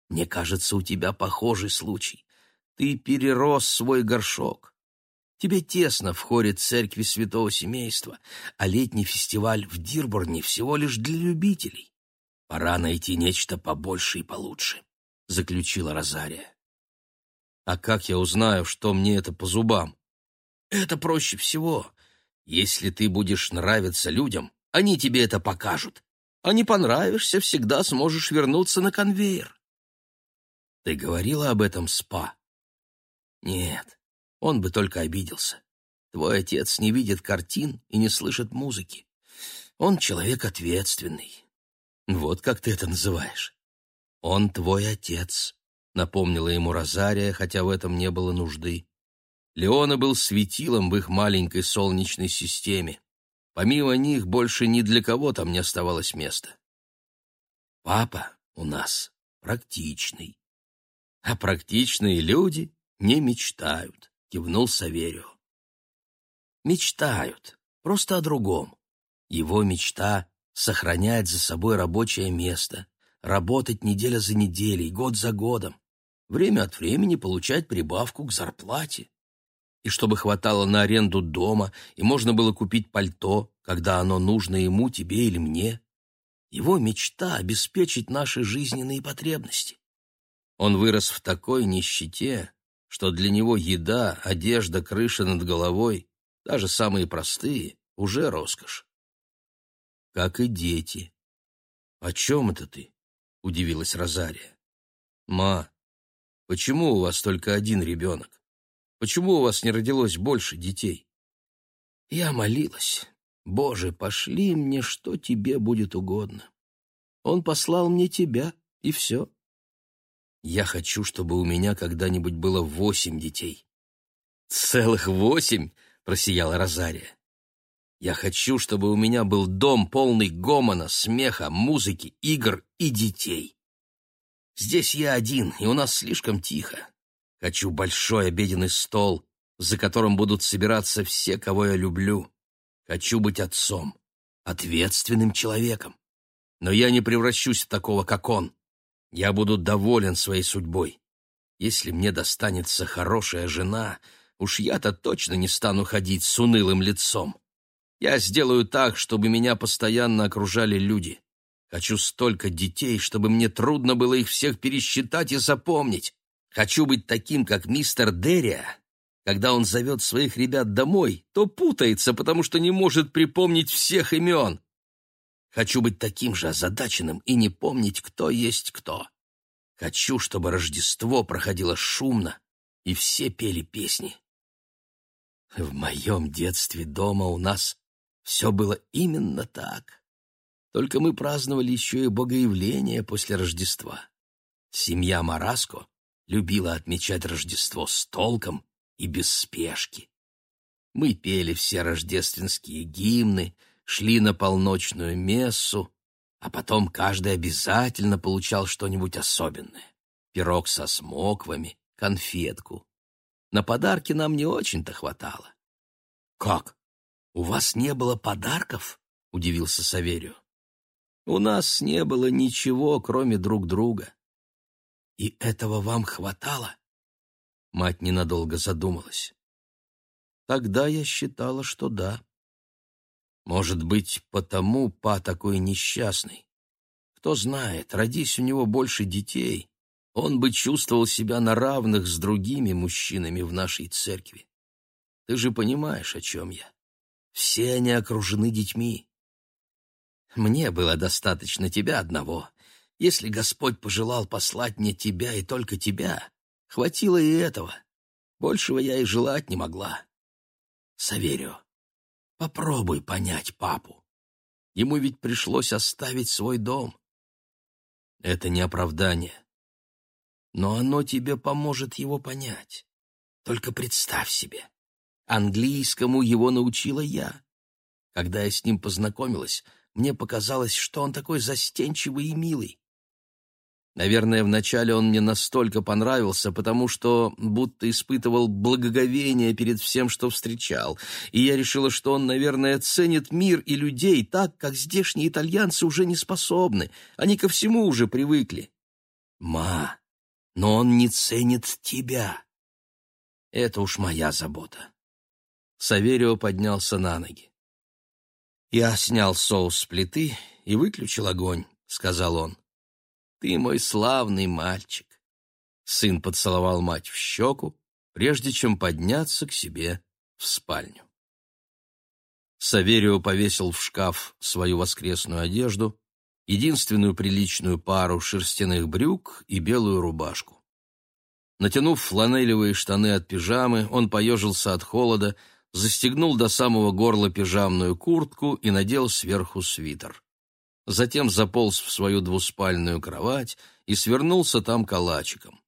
Мне кажется, у тебя похожий случай. Ты перерос свой горшок. Тебе тесно в хоре церкви святого семейства, а летний фестиваль в Дирборне всего лишь для любителей. Пора найти нечто побольше и получше, — заключила Розария. А как я узнаю, что мне это по зубам? Это проще всего. Если ты будешь нравиться людям, они тебе это покажут. А не понравишься, всегда сможешь вернуться на конвейер. Ты говорила об этом спа? Нет, он бы только обиделся. Твой отец не видит картин и не слышит музыки. Он человек ответственный. Вот как ты это называешь. Он твой отец, напомнила ему Розария, хотя в этом не было нужды. Леона был светилом в их маленькой солнечной системе. Помимо них больше ни для кого там не оставалось места. Папа у нас практичный, а практичные люди не мечтают, кивнул Саверио. Мечтают, просто о другом. Его мечта — сохранять за собой рабочее место, работать неделя за неделей, год за годом, время от времени получать прибавку к зарплате. И чтобы хватало на аренду дома, и можно было купить пальто, когда оно нужно ему, тебе или мне. Его мечта — обеспечить наши жизненные потребности. Он вырос в такой нищете, что для него еда, одежда, крыша над головой, даже самые простые, уже роскошь. Как и дети. «О чем это ты?» — удивилась Розария. «Ма, почему у вас только один ребенок? Почему у вас не родилось больше детей?» Я молилась. «Боже, пошли мне, что тебе будет угодно. Он послал мне тебя, и все. Я хочу, чтобы у меня когда-нибудь было восемь детей». «Целых восемь?» — просияла Розария. «Я хочу, чтобы у меня был дом, полный гомона, смеха, музыки, игр и детей. Здесь я один, и у нас слишком тихо. Хочу большой обеденный стол, за которым будут собираться все, кого я люблю. Хочу быть отцом, ответственным человеком. Но я не превращусь в такого, как он. Я буду доволен своей судьбой. Если мне достанется хорошая жена, уж я-то точно не стану ходить с унылым лицом. Я сделаю так, чтобы меня постоянно окружали люди. Хочу столько детей, чтобы мне трудно было их всех пересчитать и запомнить. Хочу быть таким, как мистер Деррия. Когда он зовет своих ребят домой, то путается, потому что не может припомнить всех имен. Хочу быть таким же озадаченным и не помнить, кто есть кто. Хочу, чтобы Рождество проходило шумно, и все пели песни. В моем детстве дома у нас все было именно так. Только мы праздновали еще и Богоявление после Рождества. Семья Мараско любила отмечать Рождество с толком и без спешки. Мы пели все рождественские гимны — шли на полночную мессу, а потом каждый обязательно получал что-нибудь особенное. Пирог со смоквами, конфетку. На подарки нам не очень-то хватало. «Как? У вас не было подарков?» — удивился Саверию. «У нас не было ничего, кроме друг друга». «И этого вам хватало?» Мать ненадолго задумалась. «Тогда я считала, что да». Может быть, потому Па такой несчастный. Кто знает, родись у него больше детей, он бы чувствовал себя на равных с другими мужчинами в нашей церкви. Ты же понимаешь, о чем я. Все они окружены детьми. Мне было достаточно тебя одного. Если Господь пожелал послать мне тебя и только тебя, хватило и этого. Большего я и желать не могла. Саверио, Попробуй понять папу. Ему ведь пришлось оставить свой дом. Это не оправдание. Но оно тебе поможет его понять. Только представь себе, английскому его научила я. Когда я с ним познакомилась, мне показалось, что он такой застенчивый и милый. Наверное, вначале он мне настолько понравился, потому что будто испытывал благоговение перед всем, что встречал, и я решила, что он, наверное, ценит мир и людей так, как здешние итальянцы уже не способны, они ко всему уже привыкли. Ма, но он не ценит тебя. Это уж моя забота. Саверио поднялся на ноги. Я снял соус с плиты и выключил огонь, сказал он. Ты мой славный мальчик. Сын поцеловал мать в щеку, прежде чем подняться к себе в спальню. Саверио повесил в шкаф свою воскресную одежду, единственную приличную пару шерстяных брюк и белую рубашку. Натянув фланелевые штаны от пижамы, он поежился от холода, застегнул до самого горла пижамную куртку и надел сверху свитер затем заполз в свою двуспальную кровать и свернулся там калачиком.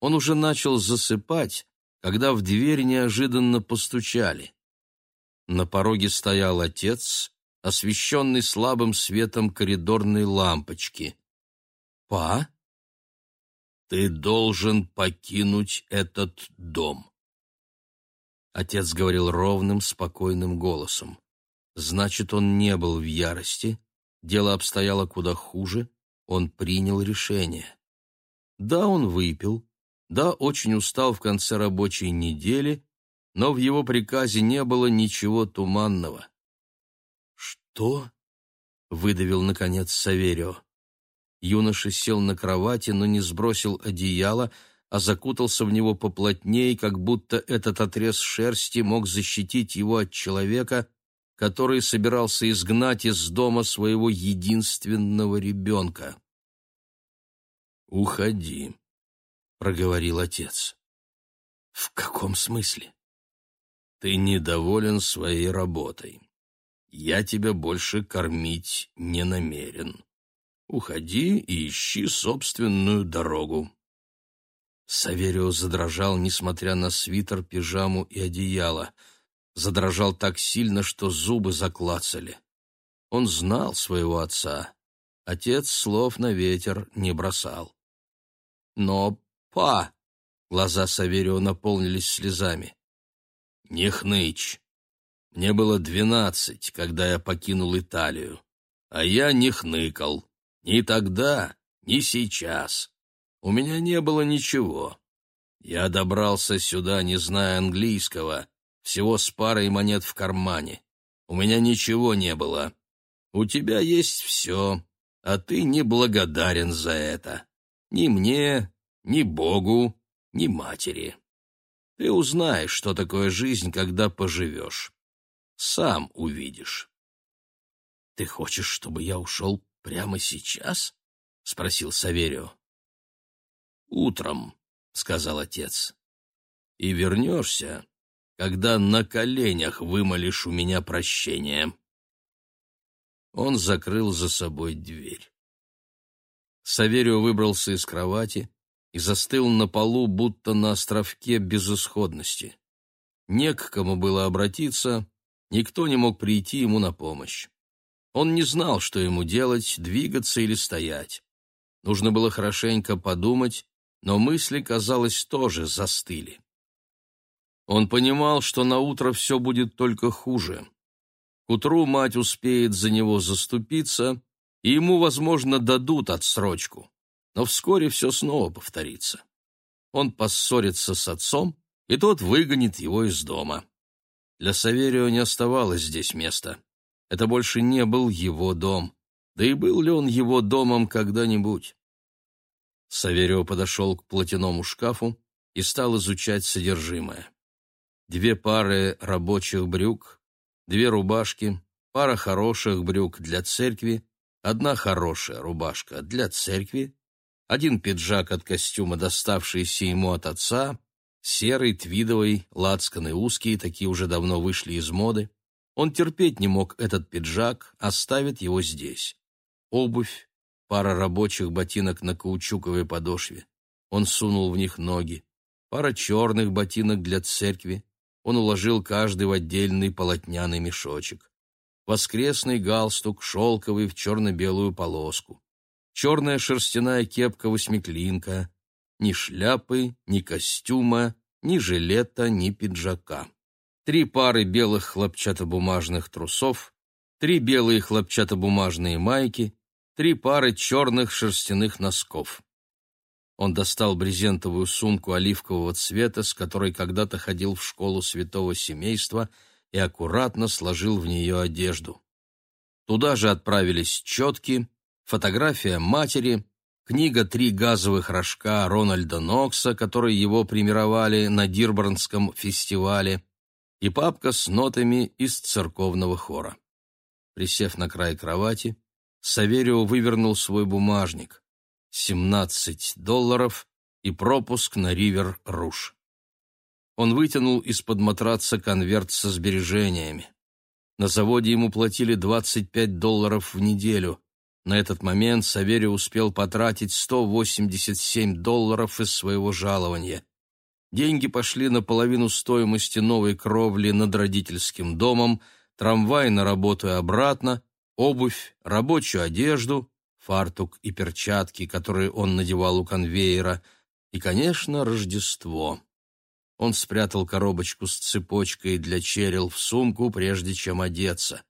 Он уже начал засыпать, когда в дверь неожиданно постучали. На пороге стоял отец, освещенный слабым светом коридорной лампочки. «Па?» «Ты должен покинуть этот дом». Отец говорил ровным, спокойным голосом. Значит, он не был в ярости, дело обстояло куда хуже, он принял решение. Да, он выпил, да, очень устал в конце рабочей недели, но в его приказе не было ничего туманного. «Что?» — выдавил, наконец, Саверио. Юноша сел на кровати, но не сбросил одеяло, а закутался в него поплотнее, как будто этот отрез шерсти мог защитить его от человека, который собирался изгнать из дома своего единственного ребенка. «Уходи», — проговорил отец. «В каком смысле?» «Ты недоволен своей работой. Я тебя больше кормить не намерен. Уходи и ищи собственную дорогу». Саверио задрожал, несмотря на свитер, пижаму и одеяло. Задрожал так сильно, что зубы заклацали. Он знал своего отца. Отец слов на ветер не бросал. «Но, па!» — глаза Саверио наполнились слезами. «Не хнычь. Мне было двенадцать, когда я покинул Италию, а я не хныкал. Ни тогда, ни сейчас. У меня не было ничего. Я добрался сюда, не зная английского, всего с парой монет в кармане. У меня ничего не было. У тебя есть все, а ты не благодарен за это. Ни мне, ни Богу, ни матери. Ты узнаешь, что такое жизнь, когда поживешь. Сам увидишь. — Ты хочешь, чтобы я ушел прямо сейчас? — спросил Саверио. «Утром», — сказал отец, — «и вернешься, когда на коленях вымолишь у меня прощение». Он закрыл за собой дверь. Саверио выбрался из кровати и застыл на полу, будто на островке безысходности. Не к кому было обратиться, никто не мог прийти ему на помощь. Он не знал, что ему делать, двигаться или стоять. Нужно было хорошенько подумать но мысли, казалось, тоже застыли. Он понимал, что на утро все будет только хуже. К утру мать успеет за него заступиться, и ему, возможно, дадут отсрочку. Но вскоре все снова повторится. Он поссорится с отцом, и тот выгонит его из дома. Для Саверио не оставалось здесь места. Это больше не был его дом. Да и был ли он его домом когда-нибудь? Саверио подошел к платяному шкафу и стал изучать содержимое. Две пары рабочих брюк, две рубашки, пара хороших брюк для церкви, одна хорошая рубашка для церкви, один пиджак от костюма, доставшийся ему от отца, серый, твидовый, лацканы узкие, такие уже давно вышли из моды. Он терпеть не мог этот пиджак, оставит его здесь. Обувь, пара рабочих ботинок на каучуковой подошве. Он сунул в них ноги. Пара черных ботинок для церкви. Он уложил каждый в отдельный полотняный мешочек. Воскресный галстук, шелковый в черно-белую полоску. Черная шерстяная кепка-восьмиклинка. Ни шляпы, ни костюма, ни жилета, ни пиджака. Три пары белых хлопчатобумажных трусов, три белые хлопчатобумажные майки, три пары черных шерстяных носков. Он достал брезентовую сумку оливкового цвета, с которой когда-то ходил в школу святого семейства, и аккуратно сложил в нее одежду. Туда же отправились четки, фотография матери, книга «Три газовых рожка» Рональда Нокса, которые его примировали на Дирборнском фестивале, и папка с нотами из церковного хора. Присев на край кровати, Саверио вывернул свой бумажник. Семнадцать долларов и пропуск на Ривер-Руш. Он вытянул из-под матраца конверт со сбережениями. На заводе ему платили 25 долларов в неделю. На этот момент Саверио успел потратить 187 долларов из своего жалования. Деньги пошли на половину стоимости новой кровли над родительским домом, трамвай на работу и обратно, обувь, рабочую одежду, фартук и перчатки, которые он надевал у конвейера, и, конечно, Рождество. Он спрятал коробочку с цепочкой для черел в сумку, прежде чем одеться.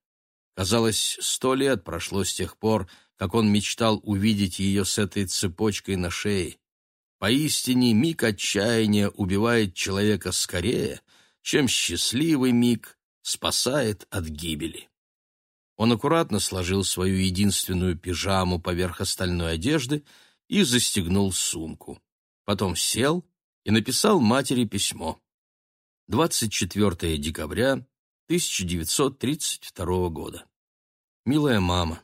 Казалось, сто лет прошло с тех пор, как он мечтал увидеть ее с этой цепочкой на шее. Поистине миг отчаяния убивает человека скорее, чем счастливый миг спасает от гибели. Он аккуратно сложил свою единственную пижаму поверх остальной одежды и застегнул сумку. Потом сел и написал матери письмо. 24 декабря 1932 года. Милая мама,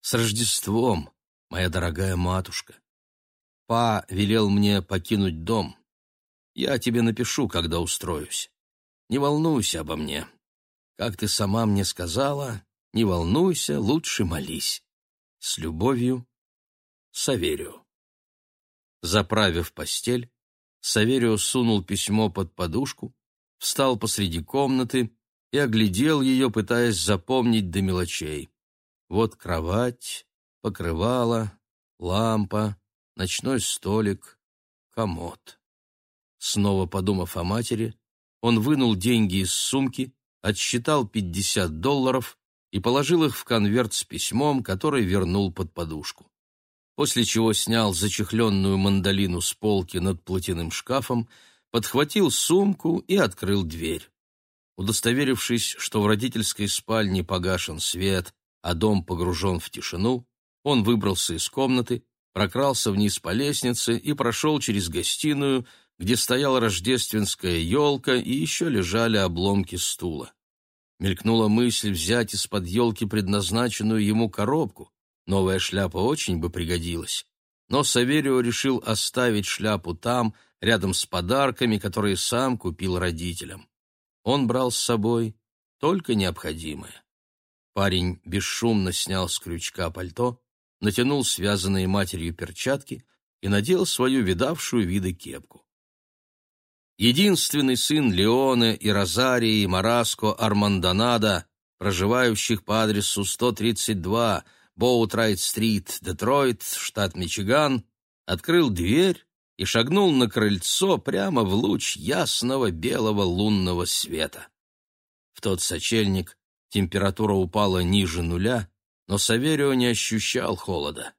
с Рождеством, моя дорогая матушка. Па велел мне покинуть дом. Я тебе напишу, когда устроюсь. Не волнуйся обо мне. Как ты сама мне сказала, не волнуйся, лучше молись. С любовью, Саверио. Заправив постель, Саверио сунул письмо под подушку, встал посреди комнаты и оглядел ее, пытаясь запомнить до мелочей. Вот кровать, покрывало, лампа, ночной столик, комод. Снова подумав о матери, он вынул деньги из сумки, отсчитал пятьдесят долларов и положил их в конверт с письмом, который вернул под подушку. После чего снял зачехленную мандолину с полки над платяным шкафом, подхватил сумку и открыл дверь. Удостоверившись, что в родительской спальне погашен свет, а дом погружен в тишину, он выбрался из комнаты, прокрался вниз по лестнице и прошел через гостиную, где стояла рождественская елка и еще лежали обломки стула. Мелькнула мысль взять из-под елки предназначенную ему коробку. Новая шляпа очень бы пригодилась. Но Саверио решил оставить шляпу там, рядом с подарками, которые сам купил родителям. Он брал с собой только необходимое. Парень бесшумно снял с крючка пальто, натянул связанные матерью перчатки и надел свою видавшую виды кепку единственный сын Леоне и Розарии Мараско Армандонада, проживающих по адресу 132 Боутрайт-стрит, Детройт, штат Мичиган, открыл дверь и шагнул на крыльцо прямо в луч ясного белого лунного света. В тот сочельник температура упала ниже нуля, но Саверио не ощущал холода.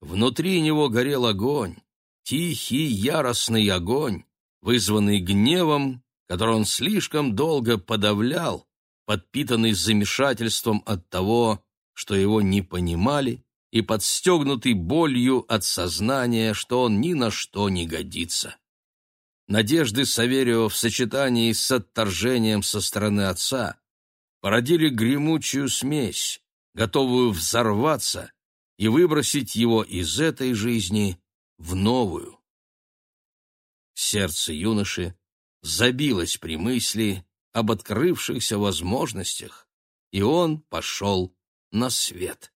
Внутри него горел огонь, тихий, яростный огонь, вызванный гневом, который он слишком долго подавлял, подпитанный замешательством от того, что его не понимали, и подстегнутый болью от сознания, что он ни на что не годится. Надежды Саверио в сочетании с отторжением со стороны отца породили гремучую смесь, готовую взорваться и выбросить его из этой жизни в новую. Сердце юноши забилось при мысли об открывшихся возможностях, и он пошел на свет.